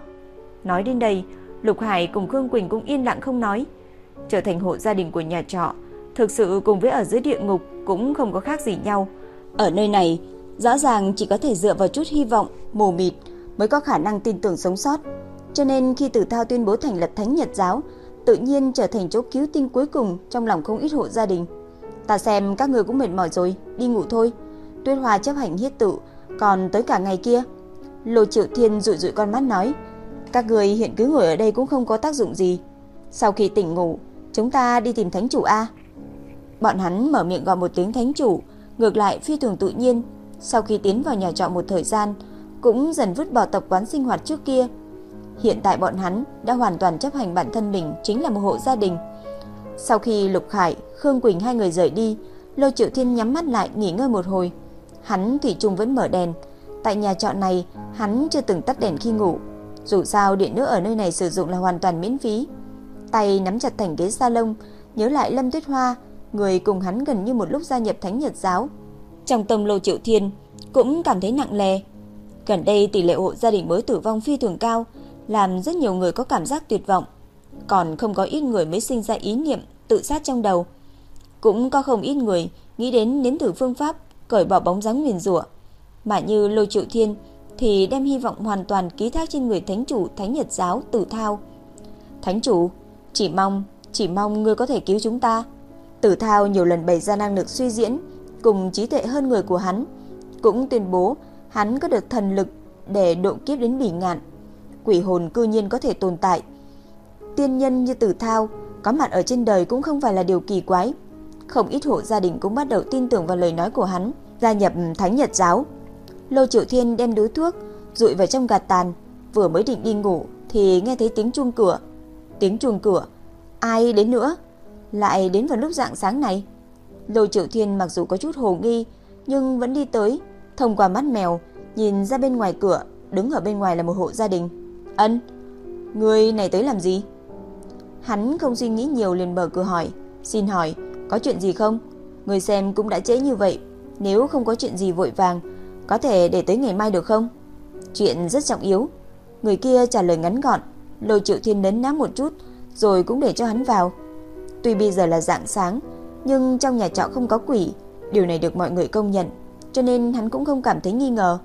Nói đến đây, Lục Hải cùng Khương Quỳnh cũng yên lặng không nói. Trở thành hộ gia đình của nhà trọ, thực sự cùng với ở dưới địa ngục cũng không có khác gì nhau. Ở nơi này, rõ ràng chỉ có thể dựa vào chút hy vọng mù mịt mới có khả năng tin tưởng sống sót. Cho nên khi Tử Thao tuyên bố thành lập Thánh Nhật giáo, tự nhiên trở thành chỗ cứu tinh cuối cùng trong lòng không ít hộ gia đình. Ta xem các người cũng mệt mỏi rồi, đi ngủ thôi. Tuyết Hoa chấp hành hiết tự, còn tới cả ngày kia. Lô Triệu Thiên rụi rụi con mắt nói, các người hiện cứ ngồi ở đây cũng không có tác dụng gì. Sau khi tỉnh ngủ, chúng ta đi tìm thánh chủ A. Bọn hắn mở miệng gọi một tiếng thánh chủ, ngược lại phi thường tự nhiên. Sau khi tiến vào nhà trọ một thời gian, cũng dần vứt bỏ tập quán sinh hoạt trước kia. Hiện tại bọn hắn đã hoàn toàn chấp hành bản thân mình chính là một hộ gia đình. Sau khi Lục Khải, Khương Quỳnh hai người rời đi, Lô Triệu Thiên nhắm mắt lại nghỉ ngơi một hồi. Hắn thủy chung vẫn mở đèn. Tại nhà trọ này, hắn chưa từng tắt đèn khi ngủ. Dù sao điện nước ở nơi này sử dụng là hoàn toàn miễn phí. Tay nắm chặt thành ghế salon, nhớ lại Lâm Tuyết Hoa, người cùng hắn gần như một lúc gia nhập Thánh Nhật giáo. Trong tâm Lô Triệu Thiên cũng cảm thấy nặng nề. Gần đây tỷ lệ hộ gia đình mới tử vong phi thường cao, làm rất nhiều người có cảm giác tuyệt vọng. Còn không có ít người mới sinh ra ý niệm tự sát trong đầu. Cũng có không ít người nghĩ đến nếm thử phương pháp cởi bỏ bóng dáng nguyền rủa. Mà như Lô Triệu Thiên thì đem hy vọng hoàn toàn ký thác trên người thánh chủ Thánh Nhật giáo Tử Thao. Thánh chủ, chỉ mong, chỉ mong ngươi có thể cứu chúng ta. Tử Thao nhiều lần bày ra năng lực suy diễn, cùng trí tuệ hơn người của hắn, cũng tuyên bố hắn có được thần lực để độ kiếp đến bỉ ngạn. Quỷ hồn cư nhiên có thể tồn tại. Tiên nhân như Tử Thao có mặt ở trên đời cũng không phải là điều kỳ quái. Không ít hộ gia đình cũng bắt đầu tin tưởng vào lời nói của hắn, gia nhập Thánh Nhật giáo. Lô Triệu Thiên đem đứa thuốc rụi vào trong gạt tàn, vừa mới định đi ngủ thì nghe thấy tiếng chuông cửa. Tiếng chuông cửa, ai đến nữa? Lại đến vào lúc dạng sáng này. Lô Triệu Thiên mặc dù có chút hồ nghi, nhưng vẫn đi tới, thông qua mắt mèo, nhìn ra bên ngoài cửa, đứng ở bên ngoài là một hộ gia đình. Ân, người này tới làm gì? Hắn không suy nghĩ nhiều liền mở cửa hỏi, xin hỏi, có chuyện gì không? Người xem cũng đã trễ như vậy, nếu không có chuyện gì vội vàng, có thể để tới ngày mai được không? Chuyện rất trọng yếu. Người kia trả lời ngắn gọn, Lôi Triệu Thiên nấn ná một chút, rồi cũng để cho hắn vào. Tuy bây giờ là dạng sáng, nhưng trong nhà trọ không có quỷ, điều này được mọi người công nhận, cho nên hắn cũng không cảm thấy nghi ngờ.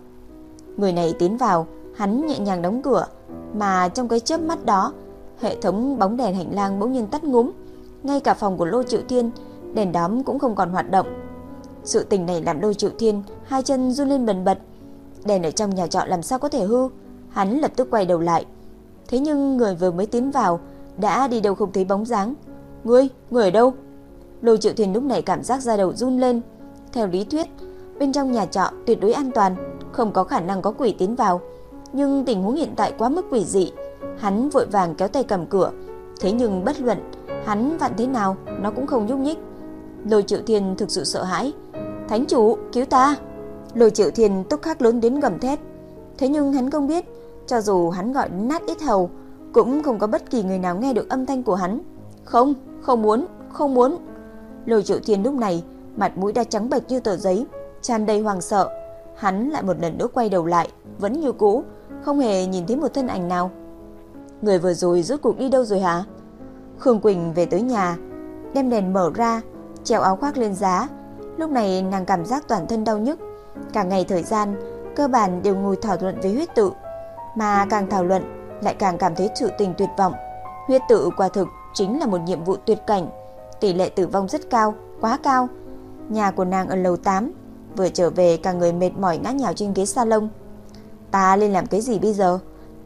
Người này tiến vào, hắn nhẹ nhàng đóng cửa, mà trong cái chớp mắt đó, hệ thống bóng đèn hành lang bỗng nhiên tắt ngúm, ngay cả phòng của Lô Triệu Thiên, đèn đóm cũng không còn hoạt động. Sự tình này làm Lô Triệu Thiên hai chân run lên bần bật. Đèn ở trong nhà trọ làm sao có thể hư? Hắn lập tức quay đầu lại. Thế nhưng người vừa mới tiến vào đã đi đâu không thấy bóng dáng. Ngươi, người ở đâu? lôi Triệu Thiên lúc này cảm giác da đầu run lên. Theo lý thuyết, bên trong nhà trọ tuyệt đối an toàn, không có khả năng có quỷ tiến vào. Nhưng tình huống hiện tại quá mức quỷ dị, hắn vội vàng kéo tay cầm cửa. Thế nhưng bất luận hắn vặn thế nào, nó cũng không nhúc nhích. Lôi Triệu Thiên thực sự sợ hãi. Thánh chủ, cứu ta! Lôi Triệu Thiên tức khắc lớn đến gầm thét. Thế nhưng hắn không biết, cho dù hắn gọi nát ít hầu, cũng không có bất kỳ người nào nghe được âm thanh của hắn. Không, không muốn, không muốn. Lôi Triệu Thiên lúc này, mặt mũi đã trắng bệch như tờ giấy, tràn đầy hoàng sợ. Hắn lại một lần nữa quay đầu lại, vẫn như cũ, không hề nhìn thấy một thân ảnh nào. Người vừa rồi rốt cuộc đi đâu rồi hả? Khương Quỳnh về tới nhà, đem đèn mở ra, treo áo khoác lên giá. Lúc này nàng cảm giác toàn thân đau nhức. Cả ngày thời gian, cơ bản đều ngồi thảo luận với huyết tự. Mà càng thảo luận, lại càng cảm thấy sự tình tuyệt vọng. Huyết tự quả thực chính là một nhiệm vụ tuyệt cảnh. Tỷ lệ tử vong rất cao, quá cao. Nhà của nàng ở lầu 8, vừa trở về cả người mệt mỏi ngã nhào trên ghế salon. Ta lên làm cái gì bây giờ?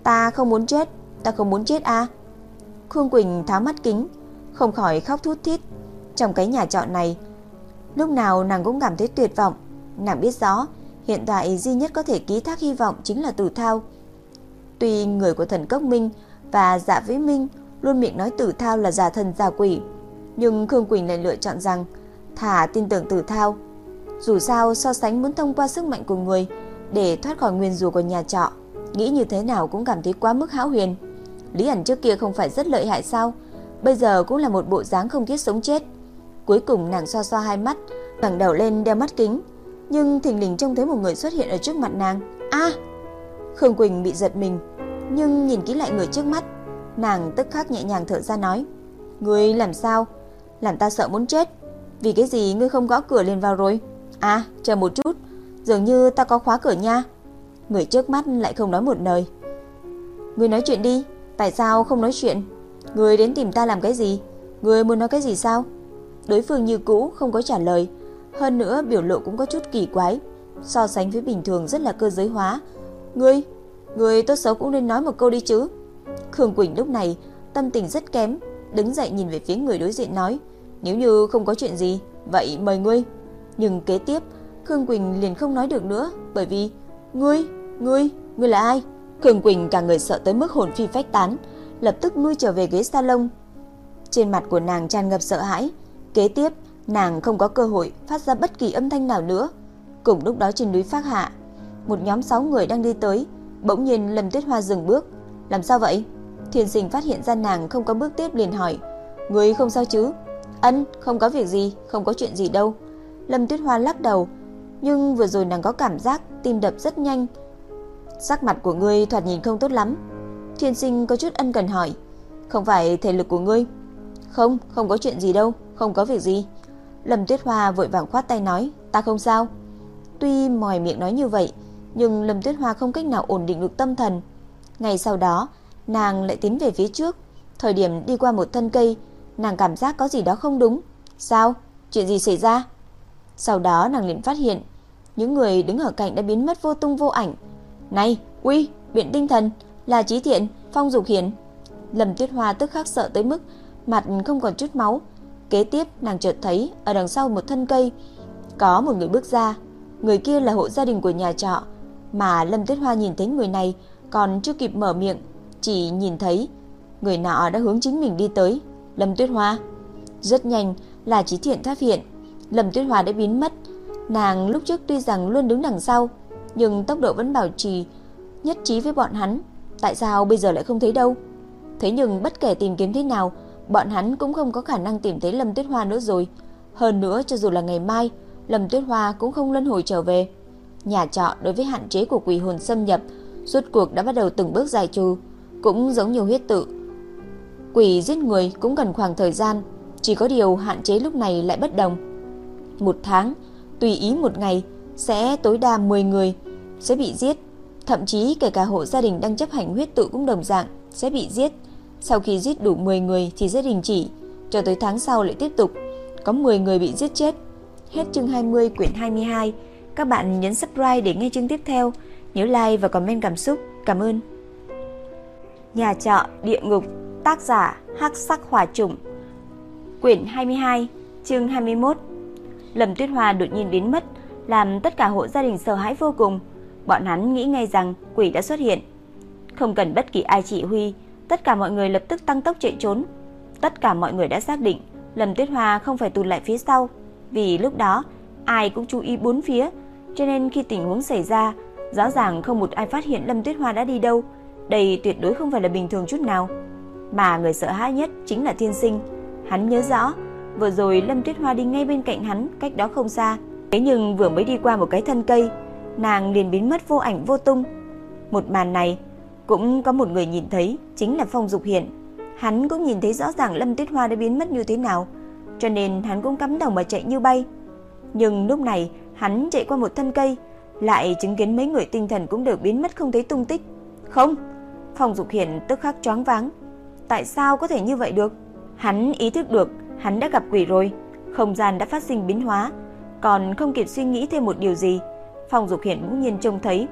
Ta không muốn chết, ta không muốn chết à? Khương Quỳnh tháo mắt kính, không khỏi khóc thút thít. Trong cái nhà trọ này, lúc nào nàng cũng cảm thấy tuyệt vọng. Nàng biết rõ, hiện tại duy nhất có thể ký thác hy vọng chính là Tử Thao. Tuy người của thần Cốc Minh và Dạ Vĩ Minh luôn miệng nói Tử Thao là giả thần giả quỷ, nhưng Khương Quỳnh lại lựa chọn rằng thả tin tưởng Tử Thao. Dù sao so sánh muốn thông qua sức mạnh của người để thoát khỏi nguyên rùa của nhà trọ, nghĩ như thế nào cũng cảm thấy quá mức hão huyền. Lý ẩn trước kia không phải rất lợi hại sao? Bây giờ cũng là một bộ dáng không thiết sống chết. Cuối cùng nàng xoa xoa hai mắt, ngẩng đầu lên đeo mắt kính, nhưng thình lình trông thấy một người xuất hiện ở trước mặt nàng. A! Khương Quỳnh bị giật mình, nhưng nhìn kỹ lại người trước mắt, nàng tức khắc nhẹ nhàng thở ra nói: "Ngươi làm sao? Làm ta sợ muốn chết." Vì cái gì ngươi không gõ cửa liền vào rồi? À, chờ một chút, dường như ta có khóa cửa nha. Người trước mắt lại không nói một lời. Ngươi nói chuyện đi, tại sao không nói chuyện? Ngươi đến tìm ta làm cái gì? Ngươi muốn nói cái gì sao? Đối phương như cũ không có trả lời, hơn nữa biểu lộ cũng có chút kỳ quái, so sánh với bình thường rất là cơ giới hóa. Ngươi, ngươi tốt xấu cũng nên nói một câu đi chứ. Khương Quỳnh lúc này tâm tình rất kém, đứng dậy nhìn về phía người đối diện nói, nếu như không có chuyện gì, vậy mời ngươi. Nhưng kế tiếp, Khương Quỳnh liền không nói được nữa, bởi vì, ngươi, ngươi, ngươi là ai? Khương Quỳnh cả người sợ tới mức hồn phi phách tán, lập tức nuôi trở về ghế salon. Trên mặt của nàng tràn ngập sợ hãi, kế tiếp, nàng không có cơ hội phát ra bất kỳ âm thanh nào nữa. Cùng lúc đó trên núi Phác Hạ, một nhóm 6 người đang đi tới, bỗng nhiên Lâm Tuyết Hoa dừng bước. Làm sao vậy? Thiên sinh phát hiện ra nàng không có bước tiếp liền hỏi, "Ngươi không sao chứ?" "Ân, không có việc gì, không có chuyện gì đâu." Lâm Tuyết Hoa lắc đầu, nhưng vừa rồi nàng có cảm giác tim đập rất nhanh. Sắc mặt của ngươi thoạt nhìn không tốt lắm. Thiên sinh có chút ân cần hỏi, "Không phải thể lực của ngươi?" "Không, không có chuyện gì đâu, không có việc gì." Lâm Tuyết Hoa vội vàng khoát tay nói, "Ta không sao." Tuy mòi miệng nói như vậy, nhưng Lâm Tuyết Hoa không cách nào ổn định được tâm thần. Ngày sau đó, nàng lại tiến về phía trước. Thời điểm đi qua một thân cây, nàng cảm giác có gì đó không đúng. Sao? Chuyện gì xảy ra? Sau đó nàng liền phát hiện, những người đứng ở cạnh đã biến mất vô tung vô ảnh. Này, uy, biện tinh thần, là trí thiện, phong dục hiển. Lâm Tuyết Hoa tức khắc sợ tới mức mặt không còn chút máu. Kế tiếp nàng chợt thấy ở đằng sau một thân cây có một người bước ra, người kia là hộ gia đình của nhà trọ, mà Lâm Tuyết Hoa nhìn thấy người này còn chưa kịp mở miệng chỉ nhìn thấy người nọ đã hướng chính mình đi tới, Lâm Tuyết Hoa. Rất nhanh là Chí Thiện phát hiện, Lâm Tuyết Hoa đã biến mất. Nàng lúc trước tuy rằng luôn đứng đằng sau, nhưng tốc độ vẫn bảo trì nhất trí với bọn hắn, tại sao bây giờ lại không thấy đâu? Thế nhưng bất kể tìm kiếm thế nào, bọn hắn cũng không có khả năng tìm thấy Lâm Tuyết Hoa nữa rồi. Hơn nữa cho dù là ngày mai, Lâm Tuyết Hoa cũng không luân hồi trở về. Nhà trọ đối với hạn chế của quỷ hồn xâm nhập, suốt cuộc đã bắt đầu từng bước giải trừ cũng giống như huyết tự. Quỷ giết người cũng cần khoảng thời gian, chỉ có điều hạn chế lúc này lại bất đồng. Một tháng, tùy ý một ngày, sẽ tối đa 10 người sẽ bị giết. Thậm chí kể cả hộ gia đình đang chấp hành huyết tự cũng đồng dạng sẽ bị giết. Sau khi giết đủ 10 người thì sẽ đình chỉ, cho tới tháng sau lại tiếp tục. Có 10 người bị giết chết. Hết chương 20 quyển 22. Các bạn nhấn subscribe để nghe chương tiếp theo. Nhớ like và comment cảm xúc. Cảm ơn. Nhà trọ địa ngục, tác giả Hắc Sắc Hỏa Trùng. Quyển 22, chương 21. Lâm Tuyết Hoa đột nhiên biến mất, làm tất cả hộ gia đình sợ hãi vô cùng. Bọn hắn nghĩ ngay rằng quỷ đã xuất hiện. Không cần bất kỳ ai chỉ huy, tất cả mọi người lập tức tăng tốc chạy trốn. Tất cả mọi người đã xác định Lâm Tuyết Hoa không phải tụt lại phía sau, vì lúc đó ai cũng chú ý bốn phía, cho nên khi tình huống xảy ra, rõ ràng không một ai phát hiện Lâm Tuyết Hoa đã đi đâu. Đây tuyệt đối không phải là bình thường chút nào. Mà người sợ hãi nhất chính là thiên sinh. Hắn nhớ rõ, vừa rồi Lâm Tuyết Hoa đi ngay bên cạnh hắn, cách đó không xa. Thế nhưng vừa mới đi qua một cái thân cây, nàng liền biến mất vô ảnh vô tung. Một màn này cũng có một người nhìn thấy, chính là Phong Dục Hiện. Hắn cũng nhìn thấy rõ ràng Lâm Tuyết Hoa đã biến mất như thế nào, cho nên hắn cũng cắm đầu mà chạy như bay. Nhưng lúc này, hắn chạy qua một thân cây, lại chứng kiến mấy người tinh thần cũng đều biến mất không thấy tung tích. Không, Phong Dục Hiển tức khắc choáng váng. Tại sao có thể như vậy được? Hắn ý thức được, hắn đã gặp quỷ rồi, không gian đã phát sinh biến hóa, còn không kịp suy nghĩ thêm một điều gì, Phong Dục Hiển bỗng nhiên trông thấy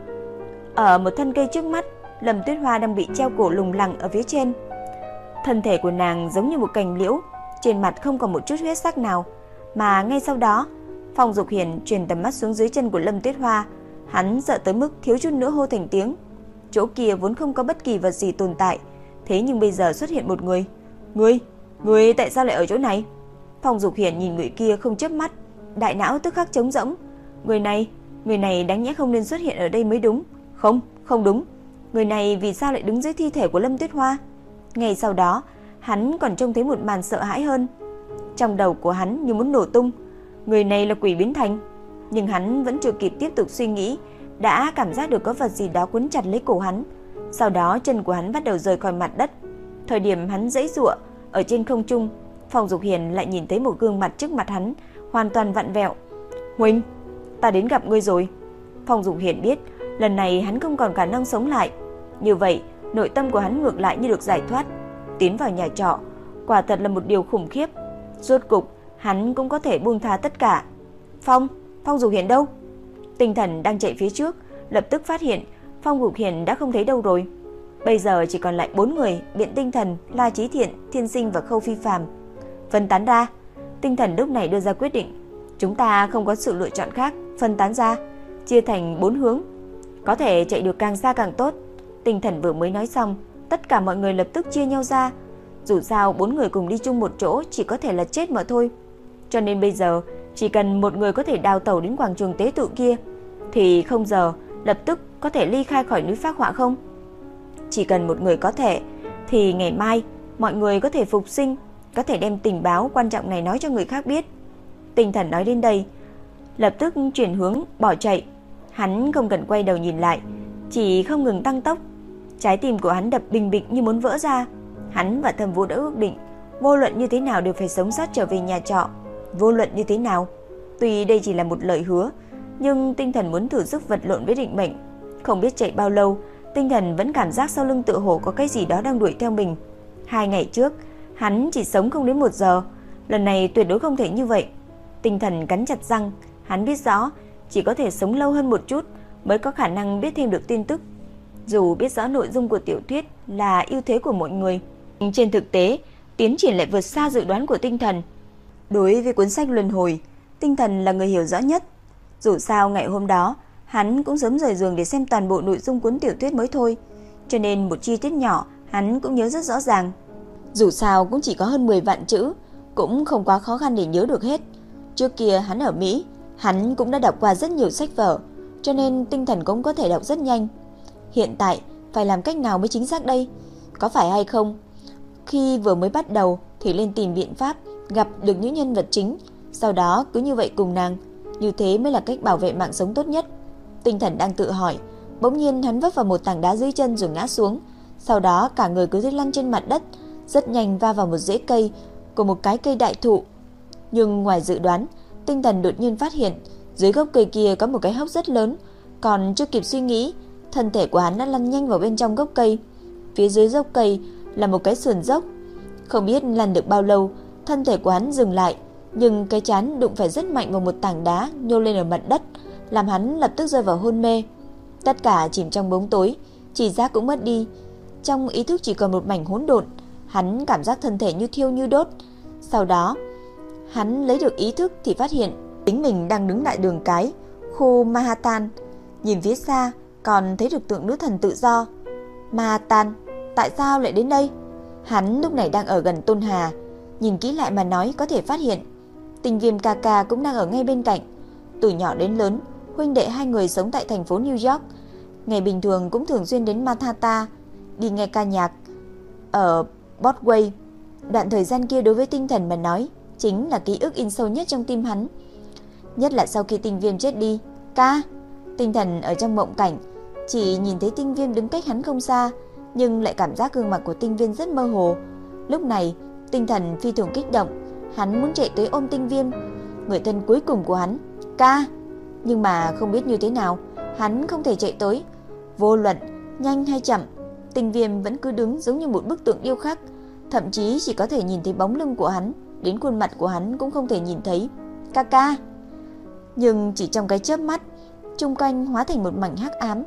ở một thân cây trước mắt, Lâm Tuyết Hoa đang bị treo cổ lủng lẳng ở phía trên. Thân thể của nàng giống như một cành liễu, trên mặt không còn một chút huyết sắc nào, mà ngay sau đó, Phong Dục Hiển truyền tầm mắt xuống dưới chân của Lâm Tuyết Hoa, hắn sợ tới mức thiếu chút nữa hô thành tiếng. Chỗ kia vốn không có bất kỳ vật gì tồn tại, thế nhưng bây giờ xuất hiện một người. Ngươi, ngươi tại sao lại ở chỗ này? Phong Dục Hiển nhìn người kia không chớp mắt, đại não tức khắc trống rỗng. Người này, người này đáng nhẽ không nên xuất hiện ở đây mới đúng. Không, không đúng. Người này vì sao lại đứng dưới thi thể của Lâm Tuyết Hoa? Ngày sau đó, hắn còn trông thấy một màn sợ hãi hơn. Trong đầu của hắn như muốn nổ tung. Người này là quỷ biến thành, nhưng hắn vẫn chưa kịp tiếp tục suy nghĩ, đã cảm giác được có vật gì đó quấn chặt lấy cổ hắn. Sau đó chân của hắn bắt đầu rời khỏi mặt đất. Thời điểm hắn dãy dụa, ở trên không trung, Phong Dục Hiền lại nhìn thấy một gương mặt trước mặt hắn, hoàn toàn vặn vẹo. "Huynh, ta đến gặp ngươi rồi." Phong Dục Hiền biết, lần này hắn không còn khả năng sống lại. Như vậy, nội tâm của hắn ngược lại như được giải thoát. Tiến vào nhà trọ, quả thật là một điều khủng khiếp. Rốt cục, hắn cũng có thể buông tha tất cả. "Phong, Phong Dục Hiển đâu?" Tinh thần đang chạy phía trước, lập tức phát hiện Phong Dục Hiển đã không thấy đâu rồi. Bây giờ chỉ còn lại bốn người, Biện Tinh Thần, La Chí Thiện, Thiên Sinh và Khâu Phi Phàm. Phân tán ra, Tinh Thần lúc này đưa ra quyết định, chúng ta không có sự lựa chọn khác, phân tán ra, chia thành bốn hướng, có thể chạy được càng xa càng tốt. Tinh Thần vừa mới nói xong, tất cả mọi người lập tức chia nhau ra, dù sao bốn người cùng đi chung một chỗ chỉ có thể là chết mà thôi. Cho nên bây giờ, chỉ cần một người có thể đào tẩu đến quảng trường tế tự kia thì không giờ lập tức có thể ly khai khỏi núi phác họa không? Chỉ cần một người có thể thì ngày mai mọi người có thể phục sinh, có thể đem tình báo quan trọng này nói cho người khác biết. Tinh thần nói đến đây, lập tức chuyển hướng bỏ chạy. Hắn không cần quay đầu nhìn lại, chỉ không ngừng tăng tốc. Trái tim của hắn đập bình bịch như muốn vỡ ra. Hắn và Thẩm Vũ đã ước định, vô luận như thế nào đều phải sống sót trở về nhà trọ. Vô luận như thế nào, tuy đây chỉ là một lời hứa, nhưng tinh thần muốn thử sức vật lộn với định mệnh. Không biết chạy bao lâu, tinh thần vẫn cảm giác sau lưng tự hồ có cái gì đó đang đuổi theo mình. Hai ngày trước, hắn chỉ sống không đến một giờ, lần này tuyệt đối không thể như vậy. Tinh thần cắn chặt răng, hắn biết rõ chỉ có thể sống lâu hơn một chút mới có khả năng biết thêm được tin tức. Dù biết rõ nội dung của tiểu thuyết là ưu thế của mọi người, nhưng trên thực tế, tiến triển lại vượt xa dự đoán của tinh thần. Đối với cuốn sách luân hồi, tinh thần là người hiểu rõ nhất. Dù sao ngày hôm đó, hắn cũng sớm rời giường để xem toàn bộ nội dung cuốn tiểu thuyết mới thôi, cho nên một chi tiết nhỏ hắn cũng nhớ rất rõ ràng. Dù sao cũng chỉ có hơn 10 vạn chữ, cũng không quá khó khăn để nhớ được hết. Trước kia hắn ở Mỹ, hắn cũng đã đọc qua rất nhiều sách vở, cho nên tinh thần cũng có thể đọc rất nhanh. Hiện tại phải làm cách nào mới chính xác đây? Có phải hay không? Khi vừa mới bắt đầu thì lên tìm biện pháp gặp được những nhân vật chính, sau đó cứ như vậy cùng nàng, như thế mới là cách bảo vệ mạng sống tốt nhất. Tinh thần đang tự hỏi, bỗng nhiên hắn vấp vào một tảng đá dưới chân rồi ngã xuống, sau đó cả người cứ thế lăn trên mặt đất, rất nhanh va vào một rễ cây của một cái cây đại thụ. Nhưng ngoài dự đoán, tinh thần đột nhiên phát hiện dưới gốc cây kia có một cái hốc rất lớn, còn chưa kịp suy nghĩ, thân thể của hắn đã lăn nhanh vào bên trong gốc cây. Phía dưới gốc cây là một cái sườn dốc. Không biết lăn được bao lâu, thân thể của hắn dừng lại, nhưng cái chán đụng phải rất mạnh vào một tảng đá nhô lên ở mặt đất, làm hắn lập tức rơi vào hôn mê. Tất cả chìm trong bóng tối, chỉ giác cũng mất đi. Trong ý thức chỉ còn một mảnh hỗn độn, hắn cảm giác thân thể như thiêu như đốt. Sau đó, hắn lấy được ý thức thì phát hiện chính mình đang đứng tại đường cái, khu Manhattan. Nhìn phía xa, còn thấy được tượng nữ thần tự do. Manhattan, tại sao lại đến đây? Hắn lúc này đang ở gần Tôn Hà, nhìn kỹ lại mà nói có thể phát hiện Tình viêm ca ca cũng đang ở ngay bên cạnh. Từ nhỏ đến lớn, huynh đệ hai người sống tại thành phố New York. Ngày bình thường cũng thường xuyên đến Manhattan, đi nghe ca nhạc. Ở Broadway, đoạn thời gian kia đối với tinh thần mà nói, chính là ký ức in sâu nhất trong tim hắn. Nhất là sau khi tinh viêm chết đi. Ca, tinh thần ở trong mộng cảnh, chỉ nhìn thấy tinh viêm đứng cách hắn không xa, nhưng lại cảm giác gương mặt của tinh viêm rất mơ hồ. Lúc này, tinh thần phi thường kích động, Hắn muốn chạy tới ôm tinh viêm. Người thân cuối cùng của hắn Ca. Nhưng mà không biết như thế nào Hắn không thể chạy tới. Vô luận nhanh hay chậm Tinh viêm vẫn cứ đứng giống như một bức tượng yêu khắc. Thậm chí chỉ có thể nhìn thấy bóng lưng của hắn Đến khuôn mặt của hắn cũng không thể nhìn thấy. Ca ca. Nhưng chỉ trong cái chớp mắt Trung quanh hóa thành một mảnh hắc ám.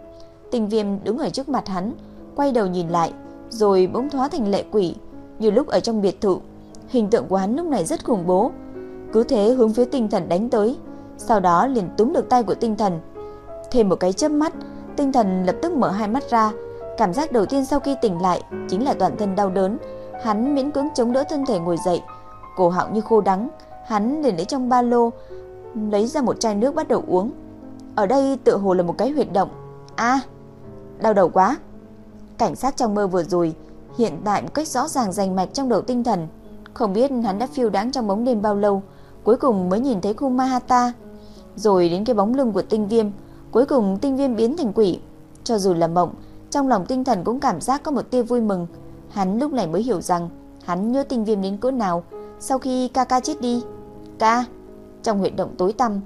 Tinh viêm đứng ở trước mặt hắn Quay đầu nhìn lại Rồi bỗng hóa thành lệ quỷ. Như lúc ở trong biệt thự. Hình tượng của hắn lúc này rất khủng bố. Cứ thế hướng phía tinh thần đánh tới, Sau đó liền túm được tay của tinh thần. Thêm một cái chớp mắt, Tinh thần lập tức mở hai mắt ra. Cảm giác đầu tiên sau khi tỉnh lại Chính là toàn thân đau đớn. Hắn miễn cưỡng chống đỡ thân thể ngồi dậy, Cổ họng như khô đắng. Hắn liền lấy trong ba lô, Lấy ra một chai nước bắt đầu uống. Ở đây tự hồ là một cái huyệt động. A đau đầu quá. Cảnh sát trong mơ vừa rồi Hiện tại một cách rõ ràng rành mạch trong đầu tinh thần không biết hắn đã phiêu đáng trong bóng đêm bao lâu, cuối cùng mới nhìn thấy khu Mahata, rồi đến cái bóng lưng của tinh viêm, cuối cùng tinh viêm biến thành quỷ. Cho dù là mộng, trong lòng tinh thần cũng cảm giác có một tia vui mừng. Hắn lúc này mới hiểu rằng hắn nhớ tinh viêm đến cỡ nào sau khi ca ca chết đi. Ca, trong huyệt động tối tăm.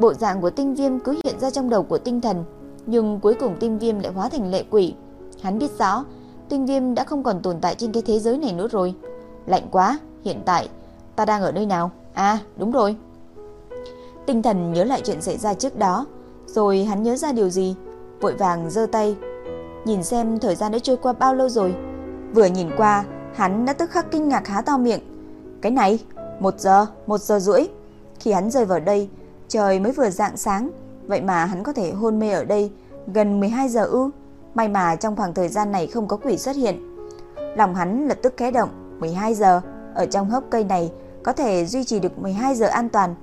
Bộ dạng của tinh viêm cứ hiện ra trong đầu của tinh thần, nhưng cuối cùng tinh viêm lại hóa thành lệ quỷ. Hắn biết rõ, tinh viêm đã không còn tồn tại trên cái thế giới này nữa rồi. Lạnh quá, hiện tại ta đang ở nơi nào? À, đúng rồi. Tinh thần nhớ lại chuyện xảy ra trước đó, rồi hắn nhớ ra điều gì, vội vàng giơ tay, nhìn xem thời gian đã trôi qua bao lâu rồi. Vừa nhìn qua, hắn đã tức khắc kinh ngạc há to miệng. Cái này, một giờ, một giờ rưỡi. Khi hắn rời vào đây, trời mới vừa rạng sáng, vậy mà hắn có thể hôn mê ở đây gần 12 giờ ư. May mà trong khoảng thời gian này không có quỷ xuất hiện. Lòng hắn lập tức khẽ động, 12 giờ, ở trong hốc cây này có thể duy trì được 12 giờ an toàn.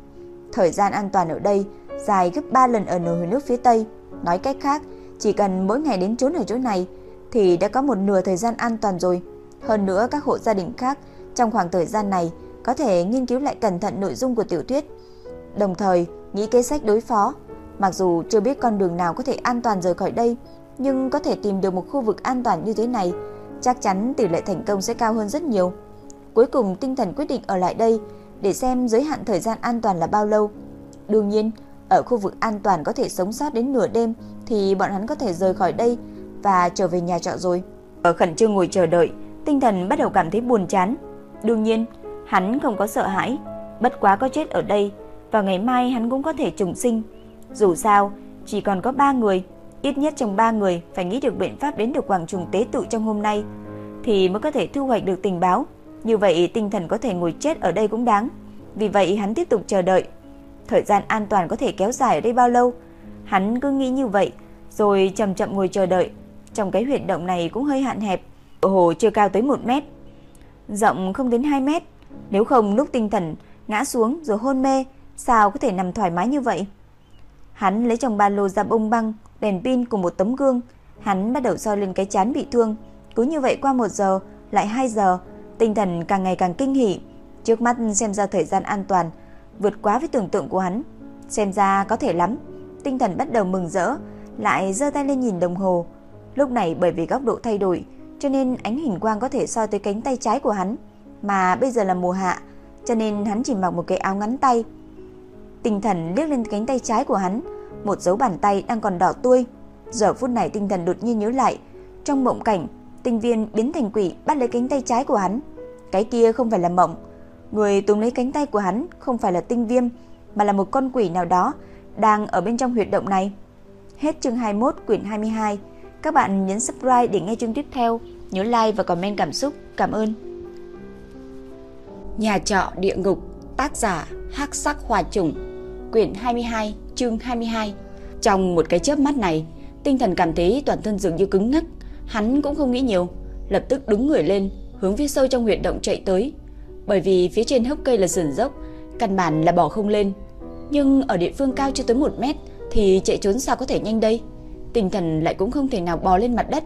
Thời gian an toàn ở đây dài gấp 3 lần ở nồi nước phía Tây. Nói cách khác, chỉ cần mỗi ngày đến trốn ở chỗ này thì đã có một nửa thời gian an toàn rồi. Hơn nữa các hộ gia đình khác trong khoảng thời gian này có thể nghiên cứu lại cẩn thận nội dung của tiểu thuyết, đồng thời nghĩ kế sách đối phó. Mặc dù chưa biết con đường nào có thể an toàn rời khỏi đây, nhưng có thể tìm được một khu vực an toàn như thế này, chắc chắn tỷ lệ thành công sẽ cao hơn rất nhiều. Cuối cùng tinh thần quyết định ở lại đây để xem giới hạn thời gian an toàn là bao lâu. Đương nhiên, ở khu vực an toàn có thể sống sót đến nửa đêm thì bọn hắn có thể rời khỏi đây và trở về nhà trọ rồi. Ở khẩn trương ngồi chờ đợi, tinh thần bắt đầu cảm thấy buồn chán. Đương nhiên, hắn không có sợ hãi, bất quá có chết ở đây, và ngày mai hắn cũng có thể trùng sinh. Dù sao, chỉ còn có 3 người, ít nhất trong 3 người phải nghĩ được biện pháp đến được quảng trùng tế tự trong hôm nay thì mới có thể thu hoạch được tình báo. Như vậy tinh thần có thể ngồi chết ở đây cũng đáng. Vì vậy hắn tiếp tục chờ đợi. Thời gian an toàn có thể kéo dài ở đây bao lâu? Hắn cứ nghĩ như vậy, rồi chậm chậm ngồi chờ đợi. Trong cái huyệt động này cũng hơi hạn hẹp, hồ chưa cao tới 1 mét, rộng không đến 2 mét. Nếu không lúc tinh thần ngã xuống rồi hôn mê, sao có thể nằm thoải mái như vậy? Hắn lấy trong ba lô ra bông băng, đèn pin cùng một tấm gương, hắn bắt đầu soi lên cái chán bị thương. Cứ như vậy qua 1 giờ, lại 2 giờ, tinh thần càng ngày càng kinh hỉ. Trước mắt xem ra thời gian an toàn vượt quá với tưởng tượng của hắn. Xem ra có thể lắm. Tinh thần bắt đầu mừng rỡ, lại giơ tay lên nhìn đồng hồ. Lúc này bởi vì góc độ thay đổi, cho nên ánh hình quang có thể soi tới cánh tay trái của hắn, mà bây giờ là mùa hạ, cho nên hắn chỉ mặc một cái áo ngắn tay. Tinh thần liếc lên cánh tay trái của hắn, một dấu bàn tay đang còn đỏ tươi. Giờ phút này tinh thần đột nhiên nhớ lại, trong mộng cảnh, tinh viên biến thành quỷ bắt lấy cánh tay trái của hắn. Cái kia không phải là mộng, người túm lấy cánh tay của hắn không phải là tinh viêm, mà là một con quỷ nào đó đang ở bên trong huyệt động này. Hết chương 21 quyển 22. Các bạn nhấn subscribe để nghe chương tiếp theo. Nhớ like và comment cảm xúc. Cảm ơn. Nhà trọ địa ngục, tác giả Hắc Sắc Hỏa Trùng, quyển 22, chương 22. Trong một cái chớp mắt này, tinh thần cảm thấy toàn thân dường như cứng ngắc, hắn cũng không nghĩ nhiều, lập tức đứng người lên, hướng phía sâu trong huyệt động chạy tới. Bởi vì phía trên hốc cây là sườn dốc, căn bản là bỏ không lên, nhưng ở địa phương cao chưa tới 1 mét thì chạy trốn sao có thể nhanh đây? Tinh thần lại cũng không thể nào bò lên mặt đất,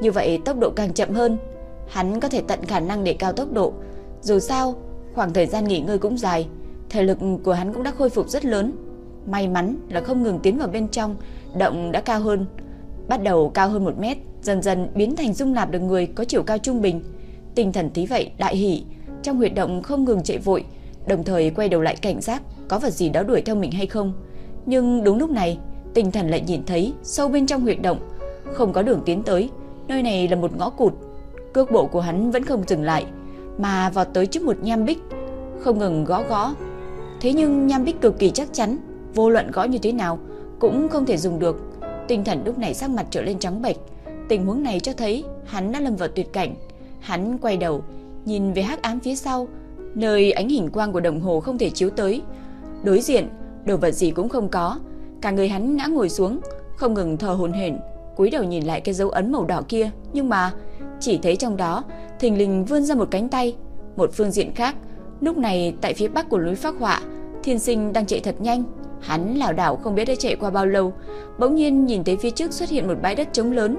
như vậy tốc độ càng chậm hơn. Hắn có thể tận khả năng để cao tốc độ, dù sao, khoảng thời gian nghỉ ngơi cũng dài, thể lực của hắn cũng đã khôi phục rất lớn. May mắn là không ngừng tiến vào bên trong, động đã cao hơn, bắt đầu cao hơn 1 mét, dần dần biến thành dung nạp được người có chiều cao trung bình. Tinh thần tí vậy đại hỉ, trong huyệt động không ngừng chạy vội, đồng thời quay đầu lại cảnh giác có vật gì đó đuổi theo mình hay không. Nhưng đúng lúc này, tinh thần lại nhìn thấy sâu bên trong huyệt động, không có đường tiến tới, nơi này là một ngõ cụt. Cước bộ của hắn vẫn không dừng lại, mà vọt tới trước một nham bích, không ngừng gõ gõ. Thế nhưng nham bích cực kỳ chắc chắn, vô luận gõ như thế nào cũng không thể dùng được. Tinh thần lúc này sắc mặt trở lên trắng bệch, tình huống này cho thấy hắn đã lâm vào tuyệt cảnh. Hắn quay đầu, nhìn về hắc ám phía sau, nơi ánh hình quang của đồng hồ không thể chiếu tới. Đối diện, đồ vật gì cũng không có, cả người hắn ngã ngồi xuống, không ngừng thở hổn hển, cúi đầu nhìn lại cái dấu ấn màu đỏ kia, nhưng mà chỉ thấy trong đó thình lình vươn ra một cánh tay. Một phương diện khác, lúc này tại phía bắc của núi Phác Họa, Thiên Sinh đang chạy thật nhanh, hắn lảo đảo không biết đã chạy qua bao lâu, bỗng nhiên nhìn thấy phía trước xuất hiện một bãi đất trống lớn.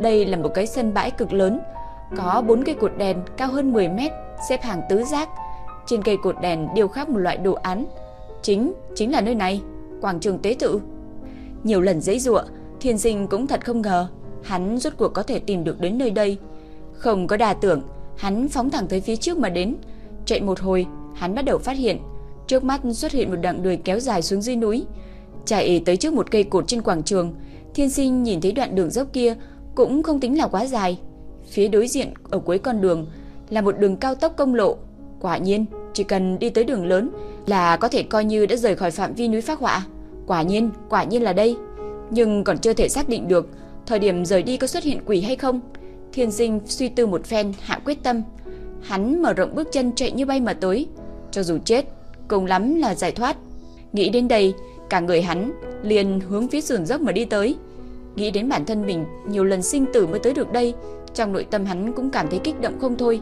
Đây là một cái sân bãi cực lớn, có bốn cây cột đèn cao hơn 10 mét xếp hàng tứ giác. Trên cây cột đèn điêu khắc một loại đồ án, chính chính là nơi này, quảng trường tế tự. Nhiều lần giãy dụa, Thiên Sinh cũng thật không ngờ, hắn rốt cuộc có thể tìm được đến nơi đây. Không có đà tưởng, hắn phóng thẳng tới phía trước mà đến, chạy một hồi, hắn bắt đầu phát hiện, Trước mắt xuất hiện một đoạn đường kéo dài xuống dưới núi, chạy tới trước một cây cột trên quảng trường. Thiên sinh nhìn thấy đoạn đường dốc kia cũng không tính là quá dài. Phía đối diện ở cuối con đường là một đường cao tốc công lộ. Quả nhiên, chỉ cần đi tới đường lớn là có thể coi như đã rời khỏi phạm vi núi phác họa. Quả nhiên, quả nhiên là đây. Nhưng còn chưa thể xác định được thời điểm rời đi có xuất hiện quỷ hay không. Thiên sinh suy tư một phen, hạ quyết tâm. Hắn mở rộng bước chân chạy như bay mà tới. Cho dù chết, cùng lắm là giải thoát. Nghĩ đến đây, cả người hắn liền hướng phía sườn dốc mà đi tới. Nghĩ đến bản thân mình nhiều lần sinh tử mới tới được đây, trong nội tâm hắn cũng cảm thấy kích động không thôi.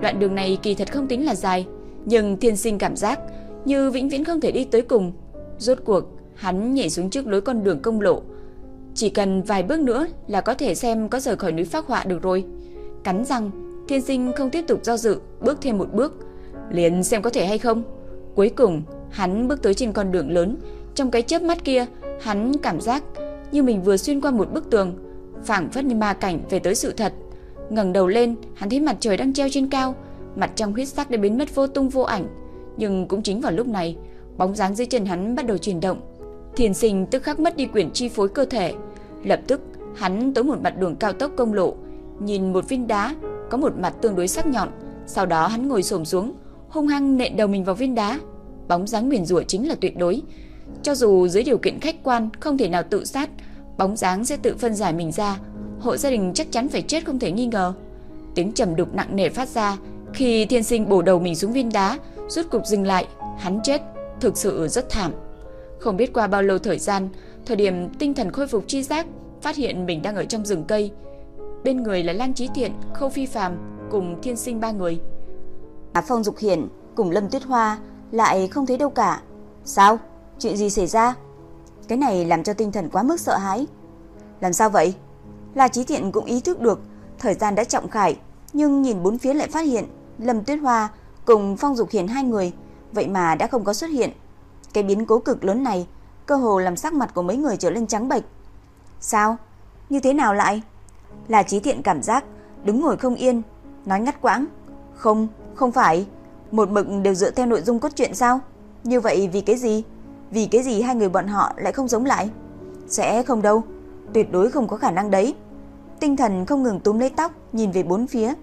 Đoạn đường này kỳ thật không tính là dài, nhưng thiên sinh cảm giác như vĩnh viễn không thể đi tới cùng. Rốt cuộc, hắn nhảy xuống trước lối con đường công lộ. Chỉ cần vài bước nữa là có thể xem có rời khỏi núi phác họa được rồi. Cắn răng, thiên sinh không tiếp tục do dự, bước thêm một bước. Liền xem có thể hay không. Cuối cùng, hắn bước tới trên con đường lớn. Trong cái chớp mắt kia, hắn cảm giác như mình vừa xuyên qua một bức tường, phảng phất như ma cảnh về tới sự thật. ngẩng đầu lên, hắn thấy mặt trời đang treo trên cao, mặt trong huyết sắc đã biến mất vô tung vô ảnh. Nhưng cũng chính vào lúc này, bóng dáng dưới chân hắn bắt đầu chuyển động. Thiền sinh tức khắc mất đi quyền chi phối cơ thể. Lập tức, hắn tới một mặt đường cao tốc công lộ, nhìn một viên đá có một mặt tương đối sắc nhọn, sau đó hắn ngồi xổm xuống, hung hăng nện đầu mình vào viên đá. Bóng dáng nguyền rủa chính là tuyệt đối. Cho dù dưới điều kiện khách quan không thể nào tự sát, bóng dáng sẽ tự phân giải mình ra, hộ gia đình chắc chắn phải chết không thể nghi ngờ. Tiếng trầm đục nặng nề phát ra khi thiên sinh bổ đầu mình xuống viên đá, rút cục dừng lại, hắn chết, thực sự rất thảm. Không biết qua bao lâu thời gian, thời điểm tinh thần khôi phục chi giác, phát hiện mình đang ở trong rừng cây. Bên người là Lan Chí Thiện, Khâu Phi Phàm cùng thiên sinh ba người. Phong Dục Hiển cùng Lâm Tuyết Hoa lại không thấy đâu cả. Sao? Chuyện gì xảy ra? Cái này làm cho tinh thần quá mức sợ hãi. Làm sao vậy? La Chí Thiện cũng ý thức được thời gian đã trọng khải, nhưng nhìn bốn phía lại phát hiện Lâm Tuyết Hoa cùng Phong Dục Hiển hai người vậy mà đã không có xuất hiện. Cái biến cố cực lớn này cơ hồ làm sắc mặt của mấy người trở lên trắng bệch. Sao? Như thế nào lại? Là Chí Thiện cảm giác đứng ngồi không yên, nói ngắt quãng. Không, không phải, một mực đều dựa theo nội dung cốt truyện sao? Như vậy vì cái gì? Vì cái gì hai người bọn họ lại không giống lại? Sẽ không đâu, tuyệt đối không có khả năng đấy. Tinh thần không ngừng túm lấy tóc, nhìn về bốn phía.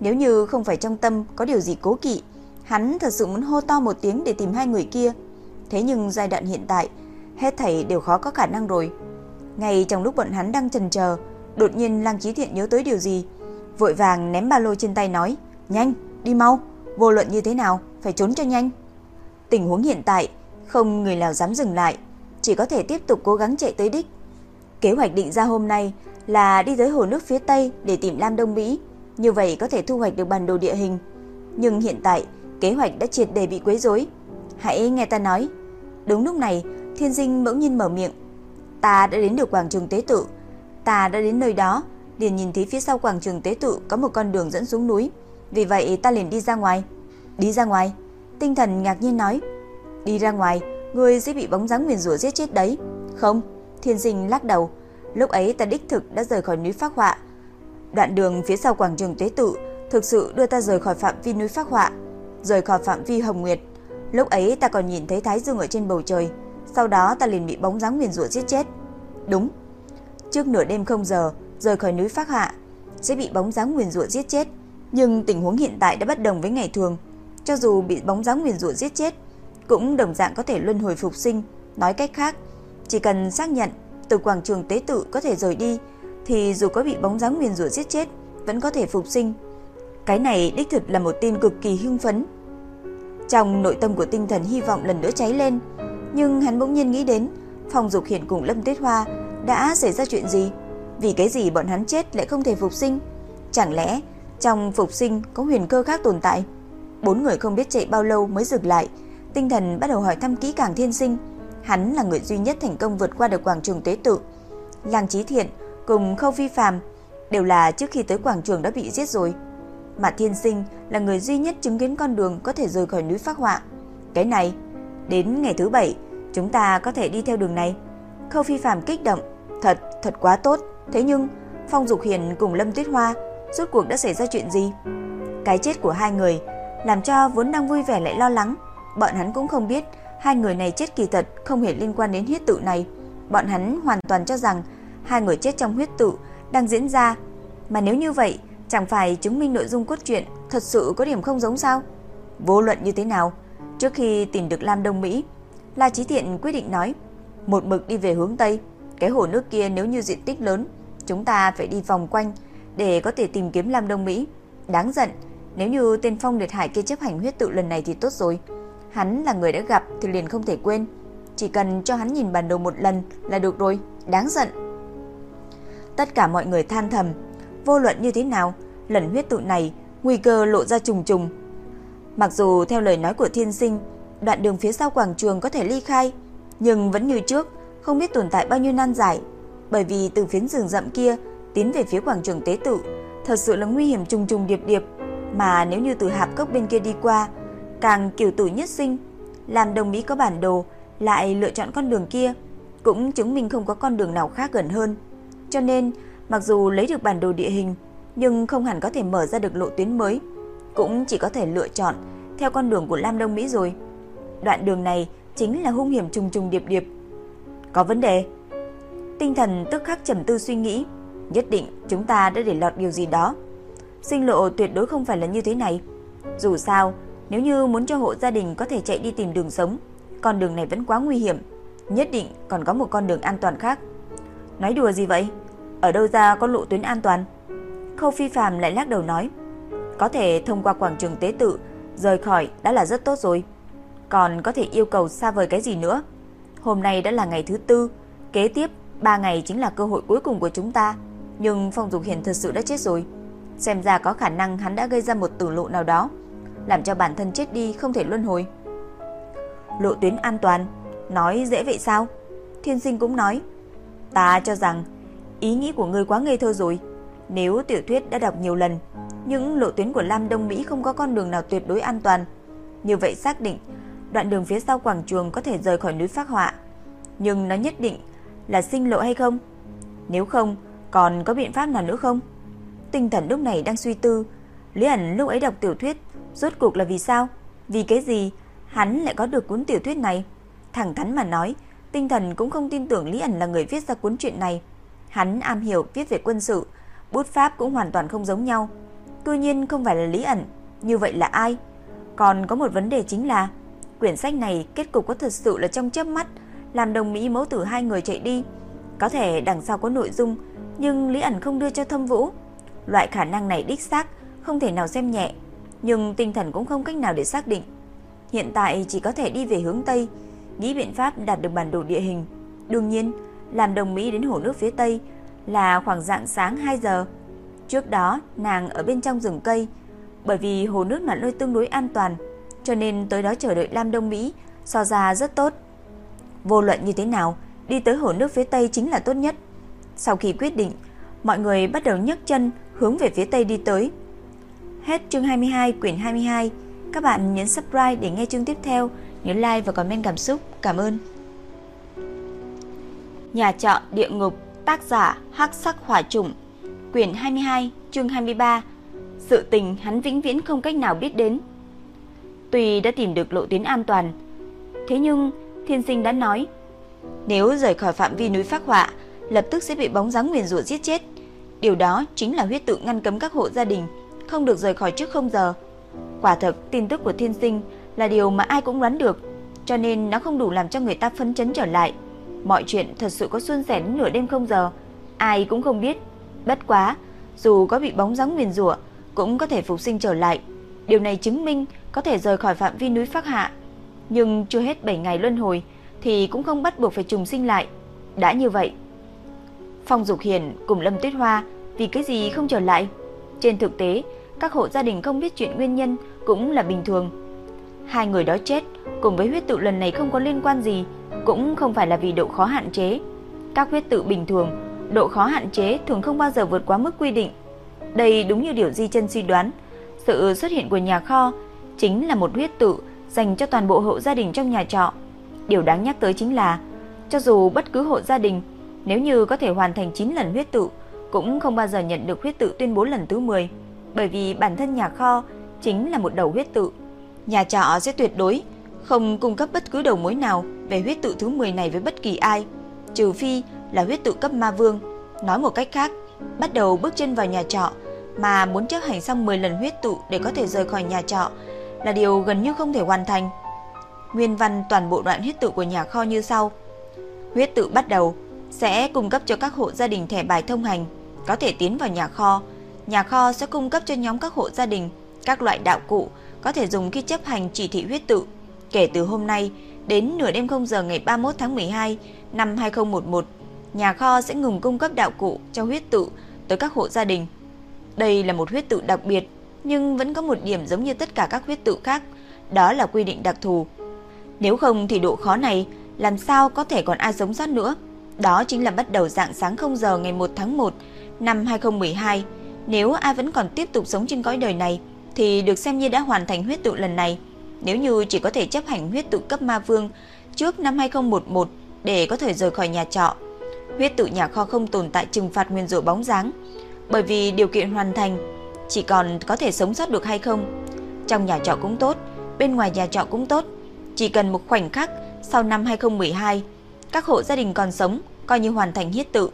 Nếu như không phải trong tâm có điều gì cố kỵ, hắn thật sự muốn hô to một tiếng để tìm hai người kia. Thế nhưng giai đoạn hiện tại, hết thảy đều khó có khả năng rồi. Ngay trong lúc bọn hắn đang chần chờ, đột nhiên Lăng Chí Thiện nhớ tới điều gì, vội vàng ném ba lô trên tay nói: "Nhanh, đi mau, vô luận như thế nào, phải trốn cho nhanh." Tình huống hiện tại, không người nào dám dừng lại, chỉ có thể tiếp tục cố gắng chạy tới đích. Kế hoạch định ra hôm nay là đi tới hồ nước phía tây để tìm Lam Đông Mỹ, như vậy có thể thu hoạch được bản đồ địa hình. Nhưng hiện tại, kế hoạch đã triệt để bị quấy rối. Hãy nghe ta nói. Đúng lúc này, Thiên Dinh bỗng nhiên mở miệng. Ta đã đến được quảng trường tế tự. Ta đã đến nơi đó, liền nhìn thấy phía sau quảng trường tế tự có một con đường dẫn xuống núi. Vì vậy ta liền đi ra ngoài. Đi ra ngoài? Tinh thần ngạc nhiên nói. Đi ra ngoài, ngươi sẽ bị bóng dáng nguyền rủa giết chết đấy. Không, Thiên Sinh lắc đầu. Lúc ấy ta đích thực đã rời khỏi núi Phác Họa. Đoạn đường phía sau quảng trường tế tự thực sự đưa ta rời khỏi phạm vi núi Phác Họa, rời khỏi phạm vi Hồng Nguyệt. Lúc ấy ta còn nhìn thấy Thái Dương ở trên bầu trời, sau đó ta liền bị bóng dáng nguyền rủa giết chết. Đúng. Trước nửa đêm không giờ, rời khỏi núi Phác Hạ, sẽ bị bóng dáng nguyền rủa giết chết, nhưng tình huống hiện tại đã bất đồng với ngày thường. Cho dù bị bóng dáng nguyền rủa giết chết, cũng đồng dạng có thể luân hồi phục sinh, nói cách khác, chỉ cần xác nhận từ quảng trường tế tự có thể rời đi thì dù có bị bóng dáng nguyền rủa giết chết vẫn có thể phục sinh. Cái này đích thực là một tin cực kỳ hưng phấn. Trong nội tâm của tinh thần hy vọng lần nữa cháy lên, nhưng hắn bỗng nhiên nghĩ đến phòng Dục Hiển cùng Lâm Tuyết Hoa đã xảy ra chuyện gì? Vì cái gì bọn hắn chết lại không thể phục sinh? Chẳng lẽ trong phục sinh có huyền cơ khác tồn tại? Bốn người không biết chạy bao lâu mới dừng lại, tinh thần bắt đầu hỏi thăm kỹ càng thiên sinh. Hắn là người duy nhất thành công vượt qua được quảng trường tế tự. Làng trí Thiện cùng Khâu Phi Phàm đều là trước khi tới quảng trường đã bị giết rồi. Mà Thiên Sinh là người duy nhất chứng kiến con đường có thể rời khỏi núi Phác Họa. Cái này, đến ngày thứ bảy, chúng ta có thể đi theo đường này. Khâu Phi Phàm kích động, thật, thật quá tốt. Thế nhưng, Phong Dục Hiền cùng Lâm Tuyết Hoa rốt cuộc đã xảy ra chuyện gì? Cái chết của hai người làm cho vốn đang vui vẻ lại lo lắng, bọn hắn cũng không biết hai người này chết kỳ thật không hề liên quan đến huyết tự này. Bọn hắn hoàn toàn cho rằng hai người chết trong huyết tự đang diễn ra. Mà nếu như vậy, chẳng phải chứng minh nội dung cốt truyện thật sự có điểm không giống sao? Vô luận như thế nào, trước khi tìm được Lam Đông Mỹ, La Chí Thiện quyết định nói, một mực đi về hướng Tây, cái hồ nước kia nếu như diện tích lớn, chúng ta phải đi vòng quanh để có thể tìm kiếm Lam Đông Mỹ. Đáng giận, nếu như tên Phong Liệt Hải kia chấp hành huyết tự lần này thì tốt rồi. Hắn là người đã gặp thì liền không thể quên. Chỉ cần cho hắn nhìn bản đồ một lần là được rồi, đáng giận. Tất cả mọi người than thầm, vô luận như thế nào, lần huyết tụ này nguy cơ lộ ra trùng trùng. Mặc dù theo lời nói của thiên sinh, đoạn đường phía sau quảng trường có thể ly khai, nhưng vẫn như trước, không biết tồn tại bao nhiêu nan giải, bởi vì từ phiến rừng rậm kia tiến về phía quảng trường tế tự, thật sự là nguy hiểm trùng trùng điệp điệp, mà nếu như từ hạp cốc bên kia đi qua, càng kiểu tử nhất sinh, làm đồng Mỹ có bản đồ lại lựa chọn con đường kia, cũng chứng minh không có con đường nào khác gần hơn. Cho nên, mặc dù lấy được bản đồ địa hình, nhưng không hẳn có thể mở ra được lộ tuyến mới, cũng chỉ có thể lựa chọn theo con đường của Lam Đông Mỹ rồi. Đoạn đường này chính là hung hiểm trùng trùng điệp điệp. Có vấn đề. Tinh thần tức khắc trầm tư suy nghĩ, nhất định chúng ta đã để lọt điều gì đó. Sinh lộ tuyệt đối không phải là như thế này. Dù sao, nếu như muốn cho hộ gia đình có thể chạy đi tìm đường sống, con đường này vẫn quá nguy hiểm, nhất định còn có một con đường an toàn khác. Nói đùa gì vậy? Ở đâu ra có lộ tuyến an toàn? Khâu Phi Phàm lại lắc đầu nói, có thể thông qua quảng trường tế tự rời khỏi đã là rất tốt rồi. Còn có thể yêu cầu xa vời cái gì nữa? Hôm nay đã là ngày thứ tư, kế tiếp 3 ngày chính là cơ hội cuối cùng của chúng ta. Nhưng Phong Dục Hiền thật sự đã chết rồi. Xem ra có khả năng hắn đã gây ra một tử lộ nào đó, làm cho bản thân chết đi không thể luân hồi. Lộ tuyến an toàn, nói dễ vậy sao? Thiên sinh cũng nói, ta cho rằng ý nghĩ của ngươi quá ngây thơ rồi. Nếu tiểu thuyết đã đọc nhiều lần, những lộ tuyến của Lam Đông Mỹ không có con đường nào tuyệt đối an toàn. Như vậy xác định, đoạn đường phía sau quảng trường có thể rời khỏi núi Phác Họa. Nhưng nó nhất định là sinh lộ hay không? Nếu không, còn có biện pháp nào nữa không? Tinh thần lúc này đang suy tư, Lý ẩn lúc ấy đọc tiểu thuyết, rốt cuộc là vì sao? Vì cái gì hắn lại có được cuốn tiểu thuyết này? Thẳng thắn mà nói, tinh thần cũng không tin tưởng Lý ẩn là người viết ra cuốn truyện này. Hắn am hiểu viết về quân sự, bút pháp cũng hoàn toàn không giống nhau. Tuy nhiên không phải là Lý ẩn, như vậy là ai? Còn có một vấn đề chính là quyển sách này kết cục có thật sự là trong chớp mắt làm đồng Mỹ mẫu tử hai người chạy đi. Có thể đằng sau có nội dung, nhưng Lý ẩn không đưa cho Thâm Vũ. Loại khả năng này đích xác không thể nào xem nhẹ, nhưng tinh thần cũng không cách nào để xác định. Hiện tại chỉ có thể đi về hướng Tây, nghĩ biện pháp đạt được bản đồ địa hình. Đương nhiên, làm đồng Mỹ đến hồ nước phía Tây là khoảng dạng sáng 2 giờ. Trước đó, nàng ở bên trong rừng cây, bởi vì hồ nước là nơi tương đối an toàn, cho nên tới đó chờ đợi Lam Đông Mỹ so ra rất tốt. Vô luận như thế nào, đi tới hồ nước phía Tây chính là tốt nhất. Sau khi quyết định, mọi người bắt đầu nhấc chân hướng về phía Tây đi tới. Hết chương 22 quyển 22. Các bạn nhấn subscribe để nghe chương tiếp theo, nhớ like và comment cảm xúc. Cảm ơn. Nhà trọ địa ngục, tác giả Hắc Sắc Hỏa Trùng, quyển 22, chương 23. Sự tình hắn vĩnh viễn không cách nào biết đến. Tuy đã tìm được lộ tuyến an toàn, thế nhưng Thiên Sinh đã nói, nếu rời khỏi phạm vi núi Phác Họa, lập tức sẽ bị bóng dáng nguyền rủa giết chết. Điều đó chính là huyết tự ngăn cấm các hộ gia đình không được rời khỏi trước không giờ. Quả thật, tin tức của Thiên Sinh là điều mà ai cũng đoán được, cho nên nó không đủ làm cho người ta phấn chấn trở lại. Mọi chuyện thật sự có suôn sẻ đến nửa đêm không giờ, ai cũng không biết. Bất quá, dù có bị bóng dáng nguyền rủa, cũng có thể phục sinh trở lại. Điều này chứng minh có thể rời khỏi phạm vi núi Phác Hạ. Nhưng chưa hết 7 ngày luân hồi thì cũng không bắt buộc phải trùng sinh lại. Đã như vậy, Phong Dục Hiền cùng Lâm Tuyết Hoa vì cái gì không trở lại? Trên thực tế, các hộ gia đình không biết chuyện nguyên nhân cũng là bình thường. Hai người đó chết cùng với huyết tự lần này không có liên quan gì, cũng không phải là vì độ khó hạn chế. Các huyết tự bình thường, độ khó hạn chế thường không bao giờ vượt quá mức quy định. Đây đúng như điều Di Chân suy đoán, sự xuất hiện của nhà kho chính là một huyết tự dành cho toàn bộ hộ gia đình trong nhà trọ. Điều đáng nhắc tới chính là, cho dù bất cứ hộ gia đình, nếu như có thể hoàn thành 9 lần huyết tự, cũng không bao giờ nhận được huyết tự tuyên bố lần thứ 10, bởi vì bản thân nhà kho chính là một đầu huyết tự. Nhà trọ sẽ tuyệt đối không cung cấp bất cứ đầu mối nào về huyết tự thứ 10 này với bất kỳ ai, trừ phi là huyết tự cấp ma vương. Nói một cách khác, bắt đầu bước chân vào nhà trọ mà muốn chấp hành xong 10 lần huyết tụ để có thể rời khỏi nhà trọ là điều gần như không thể hoàn thành. Nguyên văn toàn bộ đoạn huyết tự của nhà kho như sau. Huyết tự bắt đầu sẽ cung cấp cho các hộ gia đình thẻ bài thông hành, có thể tiến vào nhà kho. Nhà kho sẽ cung cấp cho nhóm các hộ gia đình các loại đạo cụ có thể dùng khi chấp hành chỉ thị huyết tự. Kể từ hôm nay đến nửa đêm 0 giờ ngày 31 tháng 12 năm 2011, nhà kho sẽ ngừng cung cấp đạo cụ cho huyết tự tới các hộ gia đình. Đây là một huyết tự đặc biệt, nhưng vẫn có một điểm giống như tất cả các huyết tự khác, đó là quy định đặc thù. Nếu không thì độ khó này làm sao có thể còn ai sống sót nữa. Đó chính là bắt đầu dạng sáng 0 giờ ngày 1 tháng 1 năm 2012. Nếu ai vẫn còn tiếp tục sống trên cõi đời này thì được xem như đã hoàn thành huyết tụ lần này. Nếu như chỉ có thể chấp hành huyết tụ cấp ma vương trước năm 2011 để có thể rời khỏi nhà trọ, huyết tụ nhà kho không tồn tại trừng phạt nguyên rủa bóng dáng, bởi vì điều kiện hoàn thành chỉ còn có thể sống sót được hay không. Trong nhà trọ cũng tốt, bên ngoài nhà trọ cũng tốt, chỉ cần một khoảnh khắc sau năm 2012, các hộ gia đình còn sống coi như hoàn thành huyết tự.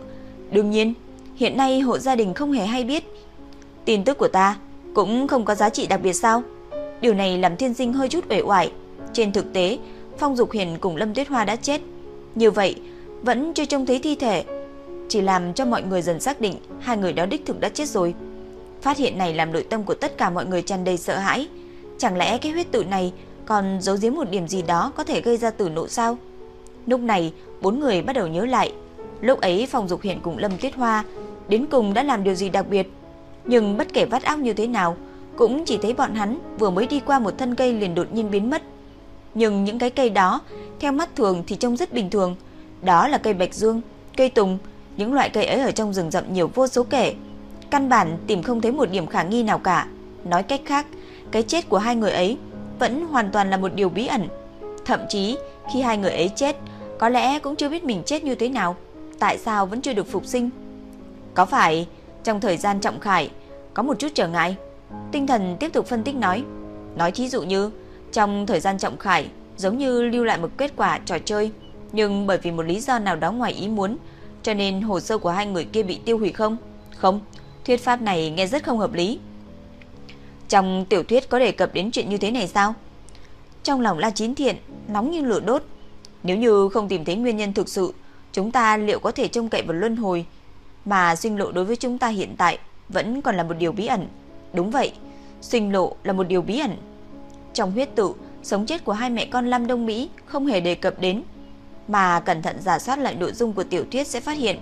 Đương nhiên, hiện nay hộ gia đình không hề hay biết. Tin tức của ta cũng không có giá trị đặc biệt sao? Điều này làm thiên sinh hơi chút uể oải. Trên thực tế, Phong Dục Hiền cùng Lâm Tuyết Hoa đã chết. Như vậy, vẫn chưa trông thấy thi thể, chỉ làm cho mọi người dần xác định hai người đó đích thực đã chết rồi. Phát hiện này làm nội tâm của tất cả mọi người tràn đầy sợ hãi. Chẳng lẽ cái huyết tự này còn giấu giếm một điểm gì đó có thể gây ra tử nộ sao? Lúc này, bốn người bắt đầu nhớ lại. Lúc ấy Phong Dục hiện cùng Lâm Tuyết Hoa đến cùng đã làm điều gì đặc biệt. Nhưng bất kể vắt óc như thế nào, cũng chỉ thấy bọn hắn vừa mới đi qua một thân cây liền đột nhiên biến mất. Nhưng những cái cây đó, theo mắt thường thì trông rất bình thường. Đó là cây bạch dương, cây tùng, những loại cây ấy ở trong rừng rậm nhiều vô số kể. Căn bản tìm không thấy một điểm khả nghi nào cả. Nói cách khác, cái chết của hai người ấy vẫn hoàn toàn là một điều bí ẩn. Thậm chí, khi hai người ấy chết, có lẽ cũng chưa biết mình chết như thế nào, tại sao vẫn chưa được phục sinh. Có phải trong thời gian trọng khải có một chút trở ngại? Tinh thần tiếp tục phân tích nói. Nói thí dụ như, trong thời gian trọng khải, giống như lưu lại một kết quả trò chơi, nhưng bởi vì một lý do nào đó ngoài ý muốn, cho nên hồ sơ của hai người kia bị tiêu hủy không? Không, thuyết pháp này nghe rất không hợp lý. Trong tiểu thuyết có đề cập đến chuyện như thế này sao? Trong lòng La Chín Thiện nóng như lửa đốt. Nếu như không tìm thấy nguyên nhân thực sự, chúng ta liệu có thể trông cậy vào luân hồi mà sinh lộ đối với chúng ta hiện tại vẫn còn là một điều bí ẩn. Đúng vậy, sinh lộ là một điều bí ẩn. Trong huyết tự, sống chết của hai mẹ con Lam Đông Mỹ không hề đề cập đến, mà cẩn thận giả soát lại nội dung của tiểu thuyết sẽ phát hiện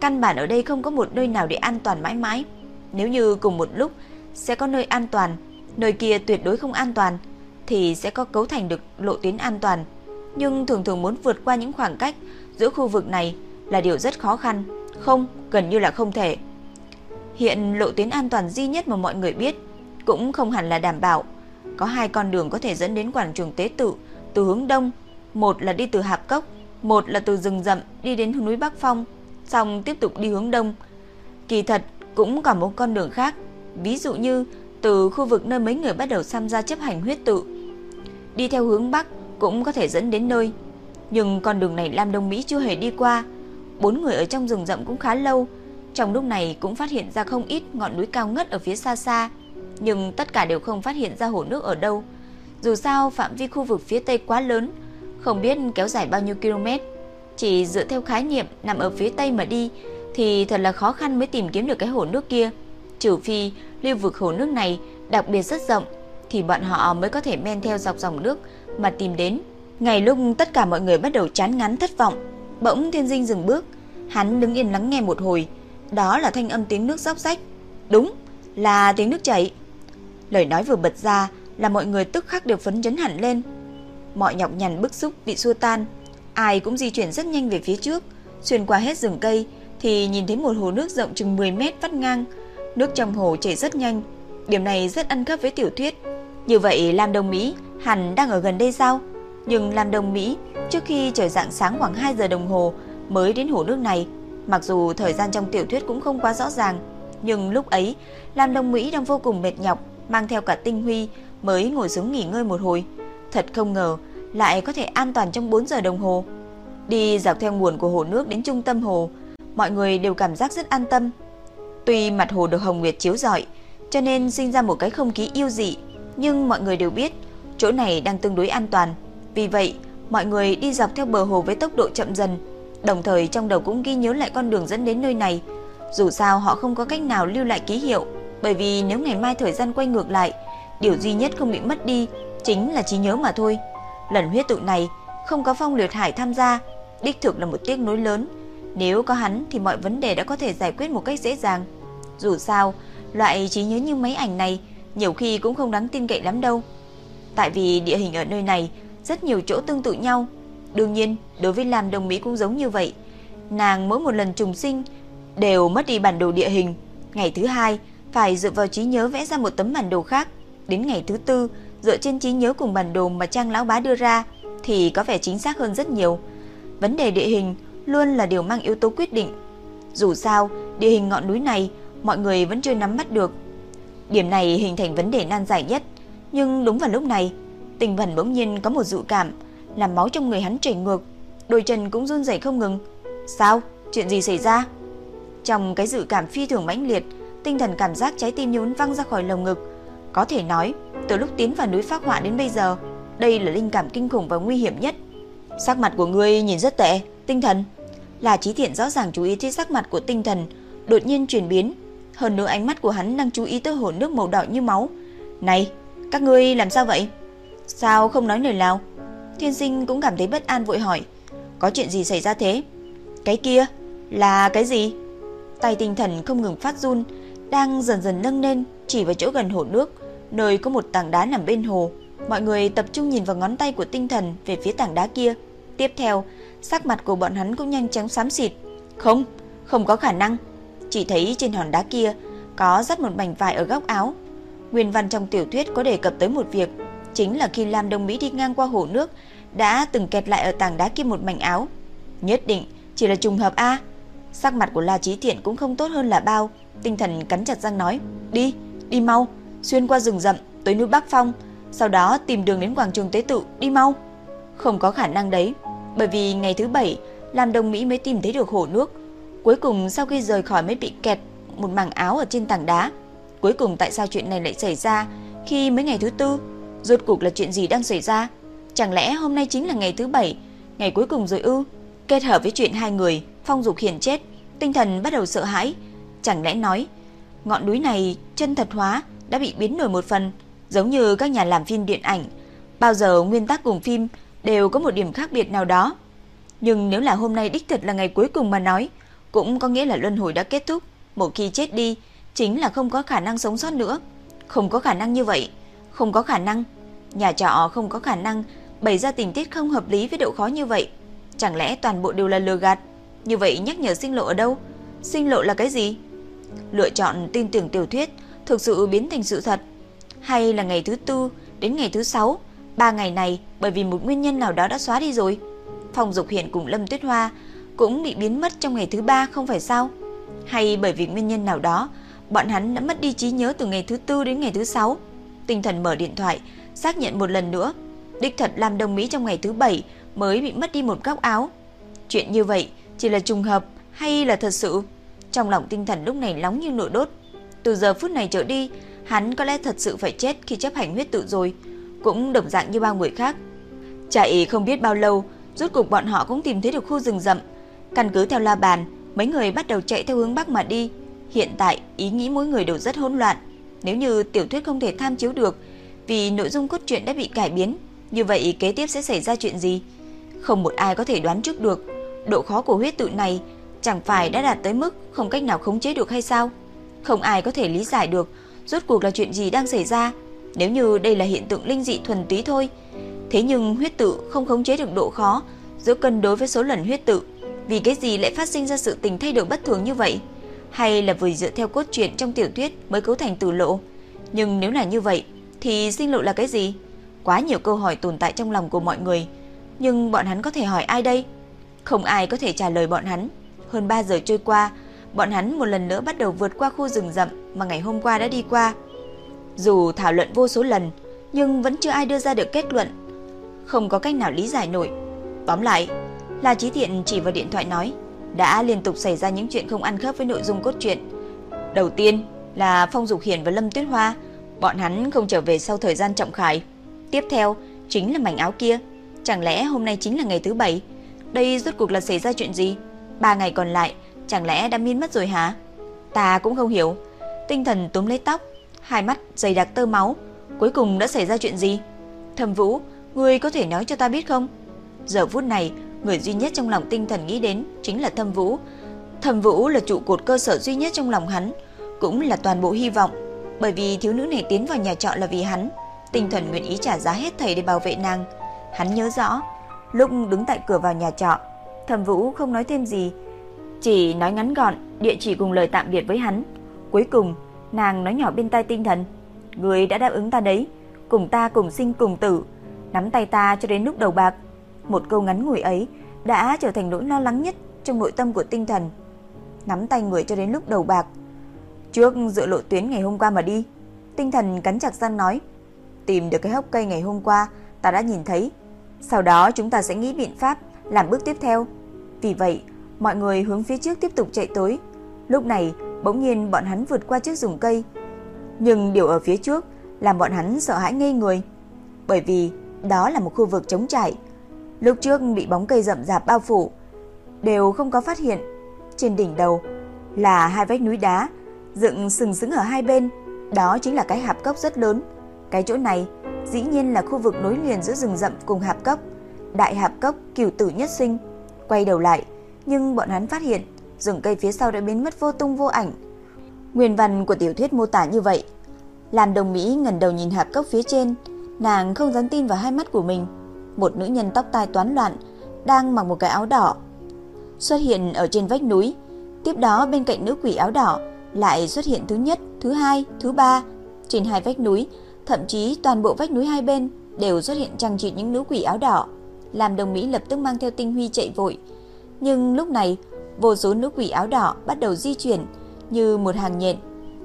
căn bản ở đây không có một nơi nào để an toàn mãi mãi. Nếu như cùng một lúc sẽ có nơi an toàn, nơi kia tuyệt đối không an toàn thì sẽ có cấu thành được lộ tuyến an toàn. Nhưng thường thường muốn vượt qua những khoảng cách giữa khu vực này là điều rất khó khăn, không, gần như là không thể. Hiện lộ tuyến an toàn duy nhất mà mọi người biết cũng không hẳn là đảm bảo. Có hai con đường có thể dẫn đến quảng trường tế tự từ hướng đông, một là đi từ Hạp Cốc, một là từ rừng rậm đi đến núi Bắc Phong, xong tiếp tục đi hướng đông. Kỳ thật cũng còn một con đường khác, ví dụ như từ khu vực nơi mấy người bắt đầu tham gia chấp hành huyết tự. Đi theo hướng Bắc cũng có thể dẫn đến nơi, nhưng con đường này Lam Đông Mỹ chưa hề đi qua. Bốn người ở trong rừng rậm cũng khá lâu, trong lúc này cũng phát hiện ra không ít ngọn núi cao ngất ở phía xa xa, nhưng tất cả đều không phát hiện ra hồ nước ở đâu. Dù sao phạm vi khu vực phía tây quá lớn, không biết kéo dài bao nhiêu km, chỉ dựa theo khái niệm nằm ở phía tây mà đi thì thật là khó khăn mới tìm kiếm được cái hồ nước kia. Trừ phi lưu vực hồ nước này đặc biệt rất rộng thì bọn họ mới có thể men theo dọc dòng nước mà tìm đến. Ngày lúc tất cả mọi người bắt đầu chán ngán thất vọng, bỗng Thiên Dinh dừng bước, hắn đứng yên lắng nghe một hồi, đó là thanh âm tiếng nước róc rách. Đúng, là tiếng nước chảy. Lời nói vừa bật ra là mọi người tức khắc đều phấn chấn hẳn lên. Mọi nhọc nhằn bức xúc bị xua tan, ai cũng di chuyển rất nhanh về phía trước, xuyên qua hết rừng cây thì nhìn thấy một hồ nước rộng chừng 10 mét vắt ngang. Nước trong hồ chảy rất nhanh, điểm này rất ăn khớp với tiểu thuyết. Như vậy Lam Đông Mỹ hẳn đang ở gần đây sao? Nhưng Lam Đông Mỹ trước khi trời dạng sáng khoảng 2 giờ đồng hồ mới đến hồ nước này, mặc dù thời gian trong tiểu thuyết cũng không quá rõ ràng, nhưng lúc ấy Lam Đông Mỹ đang vô cùng mệt nhọc, mang theo cả tinh huy mới ngồi xuống nghỉ ngơi một hồi. Thật không ngờ, lại có thể an toàn trong 4 giờ đồng hồ. Đi dọc theo nguồn của hồ nước đến trung tâm hồ, mọi người đều cảm giác rất an tâm. Tuy mặt hồ được hồng nguyệt chiếu rọi, cho nên sinh ra một cái không khí yêu dị, nhưng mọi người đều biết chỗ này đang tương đối an toàn. Vì vậy, mọi người đi dọc theo bờ hồ với tốc độ chậm dần, đồng thời trong đầu cũng ghi nhớ lại con đường dẫn đến nơi này. Dù sao họ không có cách nào lưu lại ký hiệu, bởi vì nếu ngày mai thời gian quay ngược lại, điều duy nhất không bị mất đi chính là trí nhớ mà thôi. Lần huyết tụ này không có Phong Liệt Hải tham gia, đích thực là một tiếc nối lớn. Nếu có hắn thì mọi vấn đề đã có thể giải quyết một cách dễ dàng. Dù sao, loại trí nhớ như mấy ảnh này nhiều khi cũng không đáng tin cậy lắm đâu. Tại vì địa hình ở nơi này rất nhiều chỗ tương tự nhau. Đương nhiên, đối với Lam Đồng Mỹ cũng giống như vậy. Nàng mỗi một lần trùng sinh đều mất đi bản đồ địa hình. Ngày thứ hai phải dựa vào trí nhớ vẽ ra một tấm bản đồ khác. Đến ngày thứ tư, dựa trên trí nhớ cùng bản đồ mà Trang lão bá đưa ra thì có vẻ chính xác hơn rất nhiều. Vấn đề địa hình luôn là điều mang yếu tố quyết định. Dù sao, địa hình ngọn núi này mọi người vẫn chưa nắm bắt được. Điểm này hình thành vấn đề nan giải nhất, nhưng đúng vào lúc này, Tình Vân bỗng nhiên có một dự cảm, làm máu trong người hắn chảy ngược, đôi chân cũng run rẩy không ngừng. "Sao? Chuyện gì xảy ra?" Trong cái dự cảm phi thường mãnh liệt, tinh thần cảm giác trái tim nhún văng ra khỏi lồng ngực. Có thể nói, từ lúc tiến vào núi phác họa đến bây giờ, đây là linh cảm kinh khủng và nguy hiểm nhất. Sắc mặt của ngươi nhìn rất tệ, tinh thần. Là trí thiện rõ ràng chú ý thấy sắc mặt của tinh thần, đột nhiên chuyển biến. Hơn nữa ánh mắt của hắn đang chú ý tới hồ nước màu đỏ như máu. Này, các ngươi làm sao vậy? Sao không nói lời nào? Thiên sinh cũng cảm thấy bất an vội hỏi. Có chuyện gì xảy ra thế? Cái kia, là cái gì? Tay tinh thần không ngừng phát run, đang dần dần nâng lên chỉ vào chỗ gần hồ nước, nơi có một tảng đá nằm bên hồ. Mọi người tập trung nhìn vào ngón tay của tinh thần về phía tảng đá kia. Tiếp theo, sắc mặt của bọn hắn cũng nhanh chóng xám xịt. Không, không có khả năng. Chỉ thấy trên hòn đá kia có rất một mảnh vải ở góc áo. Nguyên văn trong tiểu thuyết có đề cập tới một việc, chính là khi Lam Đông Mỹ đi ngang qua hồ nước đã từng kẹt lại ở tảng đá kia một mảnh áo. Nhất định chỉ là trùng hợp a. Sắc mặt của La Chí Thiện cũng không tốt hơn là bao, tinh thần cắn chặt răng nói: "Đi, đi mau, xuyên qua rừng rậm tới núi Bắc Phong." sau đó tìm đường đến quảng trường tế tự, đi mau. Không có khả năng đấy, bởi vì ngày thứ bảy, Lam Đông Mỹ mới tìm thấy được hồ nước. Cuối cùng sau khi rời khỏi mới bị kẹt một mảng áo ở trên tảng đá. Cuối cùng tại sao chuyện này lại xảy ra khi mấy ngày thứ tư? Rốt cuộc là chuyện gì đang xảy ra? Chẳng lẽ hôm nay chính là ngày thứ bảy, ngày cuối cùng rồi ư? Kết hợp với chuyện hai người, Phong Dục Hiển chết, tinh thần bắt đầu sợ hãi. Chẳng lẽ nói, ngọn núi này chân thật hóa đã bị biến đổi một phần, Giống như các nhà làm phim điện ảnh, bao giờ nguyên tắc cùng phim đều có một điểm khác biệt nào đó. Nhưng nếu là hôm nay đích thật là ngày cuối cùng mà nói, cũng có nghĩa là luân hồi đã kết thúc, một khi chết đi chính là không có khả năng sống sót nữa. Không có khả năng như vậy, không có khả năng. Nhà trọ không có khả năng bày ra tình tiết không hợp lý với độ khó như vậy. Chẳng lẽ toàn bộ đều là lừa gạt? Như vậy nhắc nhở sinh lộ ở đâu? Sinh lộ là cái gì? Lựa chọn tin tưởng tiểu thuyết thực sự biến thành sự thật hay là ngày thứ tư đến ngày thứ sáu, ba ngày này bởi vì một nguyên nhân nào đó đã xóa đi rồi. Phong Dục Hiện cùng Lâm Tuyết Hoa cũng bị biến mất trong ngày thứ ba không phải sao? Hay bởi vì nguyên nhân nào đó, bọn hắn đã mất đi trí nhớ từ ngày thứ tư đến ngày thứ sáu. Tinh thần mở điện thoại, xác nhận một lần nữa, đích thật làm đồng Mỹ trong ngày thứ bảy mới bị mất đi một góc áo. Chuyện như vậy chỉ là trùng hợp hay là thật sự? Trong lòng tinh thần lúc này nóng như nổi đốt. Từ giờ phút này trở đi, Hắn có lẽ thật sự phải chết khi chấp hành huyết tự rồi, cũng đồng dạng như bao người khác. Chạy không biết bao lâu, rốt cục bọn họ cũng tìm thấy được khu rừng rậm. Căn cứ theo la bàn, mấy người bắt đầu chạy theo hướng bắc mà đi. Hiện tại, ý nghĩ mỗi người đều rất hỗn loạn. Nếu như tiểu thuyết không thể tham chiếu được, vì nội dung cốt truyện đã bị cải biến, như vậy kế tiếp sẽ xảy ra chuyện gì? Không một ai có thể đoán trước được. Độ khó của huyết tự này chẳng phải đã đạt tới mức không cách nào khống chế được hay sao? Không ai có thể lý giải được rốt cuộc là chuyện gì đang xảy ra. Nếu như đây là hiện tượng linh dị thuần túy thôi, thế nhưng huyết tự không khống chế được độ khó giữa cân đối với số lần huyết tự, vì cái gì lại phát sinh ra sự tình thay đổi bất thường như vậy? Hay là vì dựa theo cốt truyện trong tiểu thuyết mới cấu thành tử lộ? Nhưng nếu là như vậy, thì sinh lộ là cái gì? Quá nhiều câu hỏi tồn tại trong lòng của mọi người, nhưng bọn hắn có thể hỏi ai đây? Không ai có thể trả lời bọn hắn. Hơn 3 giờ trôi qua, bọn hắn một lần nữa bắt đầu vượt qua khu rừng rậm mà ngày hôm qua đã đi qua. Dù thảo luận vô số lần, nhưng vẫn chưa ai đưa ra được kết luận. không có cách nào lý giải nổi. Tóm lại, La Chí Thiện chỉ vào điện thoại nói, đã liên tục xảy ra những chuyện không ăn khớp với nội dung cốt truyện. Đầu tiên là Phong Dục Hiển và Lâm Tuyết Hoa, bọn hắn không trở về sau thời gian trọng khải. Tiếp theo chính là mảnh áo kia, chẳng lẽ hôm nay chính là ngày thứ bảy? Đây rốt cuộc là xảy ra chuyện gì? Ba ngày còn lại, chẳng lẽ đã biến mất rồi hả? Ta cũng không hiểu. Tinh thần túm lấy tóc, hai mắt dày đặc tơ máu, cuối cùng đã xảy ra chuyện gì? Thẩm Vũ, ngươi có thể nói cho ta biết không? Giờ phút này, người duy nhất trong lòng tinh thần nghĩ đến chính là Thâm Vũ. Thâm Vũ là trụ cột cơ sở duy nhất trong lòng hắn, cũng là toàn bộ hy vọng, bởi vì thiếu nữ này tiến vào nhà trọ là vì hắn, tinh thần nguyện ý trả giá hết thảy để bảo vệ nàng. Hắn nhớ rõ, lúc đứng tại cửa vào nhà trọ, Thẩm Vũ không nói thêm gì, chỉ nói ngắn gọn địa chỉ cùng lời tạm biệt với hắn. Cuối cùng, nàng nói nhỏ bên tai tinh thần, "Ngươi đã đáp ứng ta đấy, cùng ta cùng sinh cùng tử, nắm tay ta cho đến lúc đầu bạc." Một câu ngắn ngủi ấy đã trở thành nỗi lo lắng nhất trong nội tâm của tinh thần. Nắm tay người cho đến lúc đầu bạc. Trước dựa lộ tuyến ngày hôm qua mà đi. Tinh thần cắn chặt răng nói. Tìm được cái hốc cây ngày hôm qua ta đã nhìn thấy. Sau đó chúng ta sẽ nghĩ biện pháp làm bước tiếp theo. Vì vậy, mọi người hướng phía trước tiếp tục chạy tới. Lúc này, bỗng nhiên bọn hắn vượt qua chiếc rừng cây. Nhưng điều ở phía trước làm bọn hắn sợ hãi ngây người. Bởi vì đó là một khu vực trống trải, Lúc trước bị bóng cây rậm rạp bao phủ, đều không có phát hiện. Trên đỉnh đầu là hai vách núi đá dựng sừng sững ở hai bên, đó chính là cái hạp cốc rất lớn. Cái chỗ này dĩ nhiên là khu vực nối liền giữa rừng rậm cùng hạp cốc. Đại hạp cốc cửu tử nhất sinh. Quay đầu lại, nhưng bọn hắn phát hiện rừng cây phía sau đã biến mất vô tung vô ảnh. Nguyên văn của tiểu thuyết mô tả như vậy. Làm đồng Mỹ ngẩng đầu nhìn hạp cốc phía trên, nàng không dám tin vào hai mắt của mình một nữ nhân tóc tai toán loạn đang mặc một cái áo đỏ xuất hiện ở trên vách núi. Tiếp đó bên cạnh nữ quỷ áo đỏ lại xuất hiện thứ nhất, thứ hai, thứ ba trên hai vách núi, thậm chí toàn bộ vách núi hai bên đều xuất hiện trang trị những nữ quỷ áo đỏ. Làm Đồng Mỹ lập tức mang theo tinh huy chạy vội. Nhưng lúc này, vô số nữ quỷ áo đỏ bắt đầu di chuyển như một hàng nhện,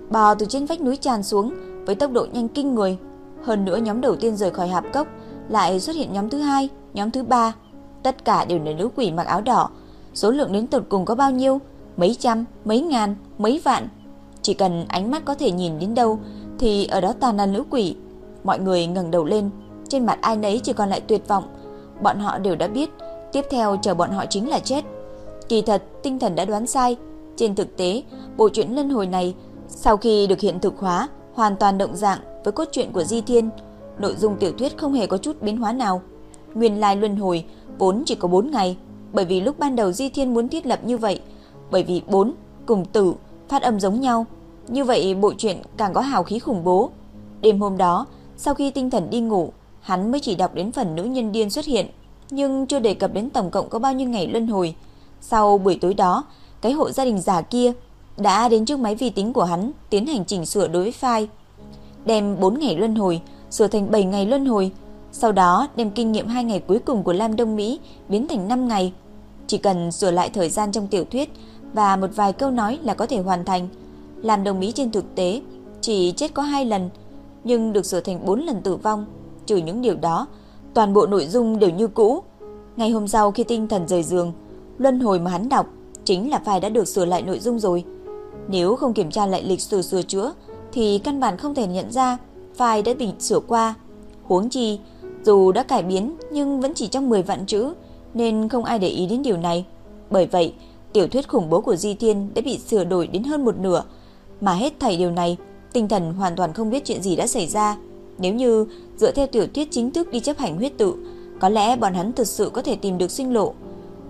bò từ trên vách núi tràn xuống với tốc độ nhanh kinh người. Hơn nữa nhóm đầu tiên rời khỏi hạp cốc lại xuất hiện nhóm thứ hai, nhóm thứ ba, tất cả đều là nữ quỷ mặc áo đỏ. Số lượng đến tột cùng có bao nhiêu? Mấy trăm, mấy ngàn, mấy vạn. Chỉ cần ánh mắt có thể nhìn đến đâu thì ở đó toàn là nữ quỷ. Mọi người ngẩng đầu lên, trên mặt ai nấy chỉ còn lại tuyệt vọng. Bọn họ đều đã biết, tiếp theo chờ bọn họ chính là chết. Kỳ thật, tinh thần đã đoán sai. Trên thực tế, bộ truyện luân hồi này sau khi được hiện thực hóa, hoàn toàn động dạng với cốt truyện của Di Thiên, Nội dung tiểu thuyết không hề có chút biến hóa nào. Nguyên lai luân hồi vốn chỉ có 4 ngày, bởi vì lúc ban đầu Di Thiên muốn thiết lập như vậy, bởi vì 4 cùng tử phát âm giống nhau, như vậy bộ truyện càng có hào khí khủng bố. Đêm hôm đó, sau khi tinh thần đi ngủ, hắn mới chỉ đọc đến phần nữ nhân điên xuất hiện, nhưng chưa đề cập đến tổng cộng có bao nhiêu ngày luân hồi. Sau buổi tối đó, cái hộ gia đình già kia đã đến trước máy vi tính của hắn tiến hành chỉnh sửa đối với file. Đem 4 ngày luân hồi sửa thành 7 ngày luân hồi, sau đó đem kinh nghiệm 2 ngày cuối cùng của Lam Đông Mỹ biến thành 5 ngày. Chỉ cần sửa lại thời gian trong tiểu thuyết và một vài câu nói là có thể hoàn thành. Lam Đông Mỹ trên thực tế chỉ chết có 2 lần, nhưng được sửa thành 4 lần tử vong. Trừ những điều đó, toàn bộ nội dung đều như cũ. Ngày hôm sau khi tinh thần rời giường, luân hồi mà hắn đọc chính là file đã được sửa lại nội dung rồi. Nếu không kiểm tra lại lịch sử sửa chữa thì căn bản không thể nhận ra file đã bị sửa qua. Huống chi, dù đã cải biến nhưng vẫn chỉ trong 10 vạn chữ, nên không ai để ý đến điều này. Bởi vậy, tiểu thuyết khủng bố của Di Thiên đã bị sửa đổi đến hơn một nửa, mà hết thảy điều này, tinh thần hoàn toàn không biết chuyện gì đã xảy ra. Nếu như dựa theo tiểu thuyết chính thức đi chấp hành huyết tự, có lẽ bọn hắn thực sự có thể tìm được sinh lộ.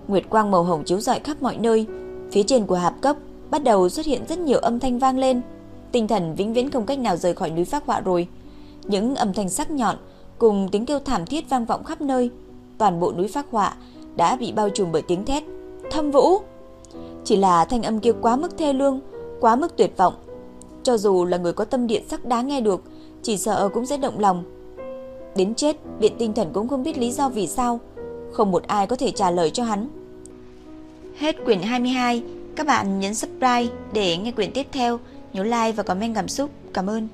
Nguyệt quang màu hồng chiếu rọi khắp mọi nơi, phía trên của hạp cấp bắt đầu xuất hiện rất nhiều âm thanh vang lên. Tinh thần vĩnh viễn không cách nào rời khỏi núi phác họa rồi. Những âm thanh sắc nhọn cùng tiếng kêu thảm thiết vang vọng khắp nơi. Toàn bộ núi phác họa đã bị bao trùm bởi tiếng thét. Thâm Vũ! Chỉ là thanh âm kia quá mức thê lương, quá mức tuyệt vọng. Cho dù là người có tâm điện sắc đá nghe được, chỉ sợ cũng sẽ động lòng. Đến chết, biện tinh thần cũng không biết lý do vì sao. Không một ai có thể trả lời cho hắn. Hết quyển 22, các bạn nhấn subscribe để nghe quyển tiếp theo. Nhớ like và comment cảm xúc. Cảm ơn.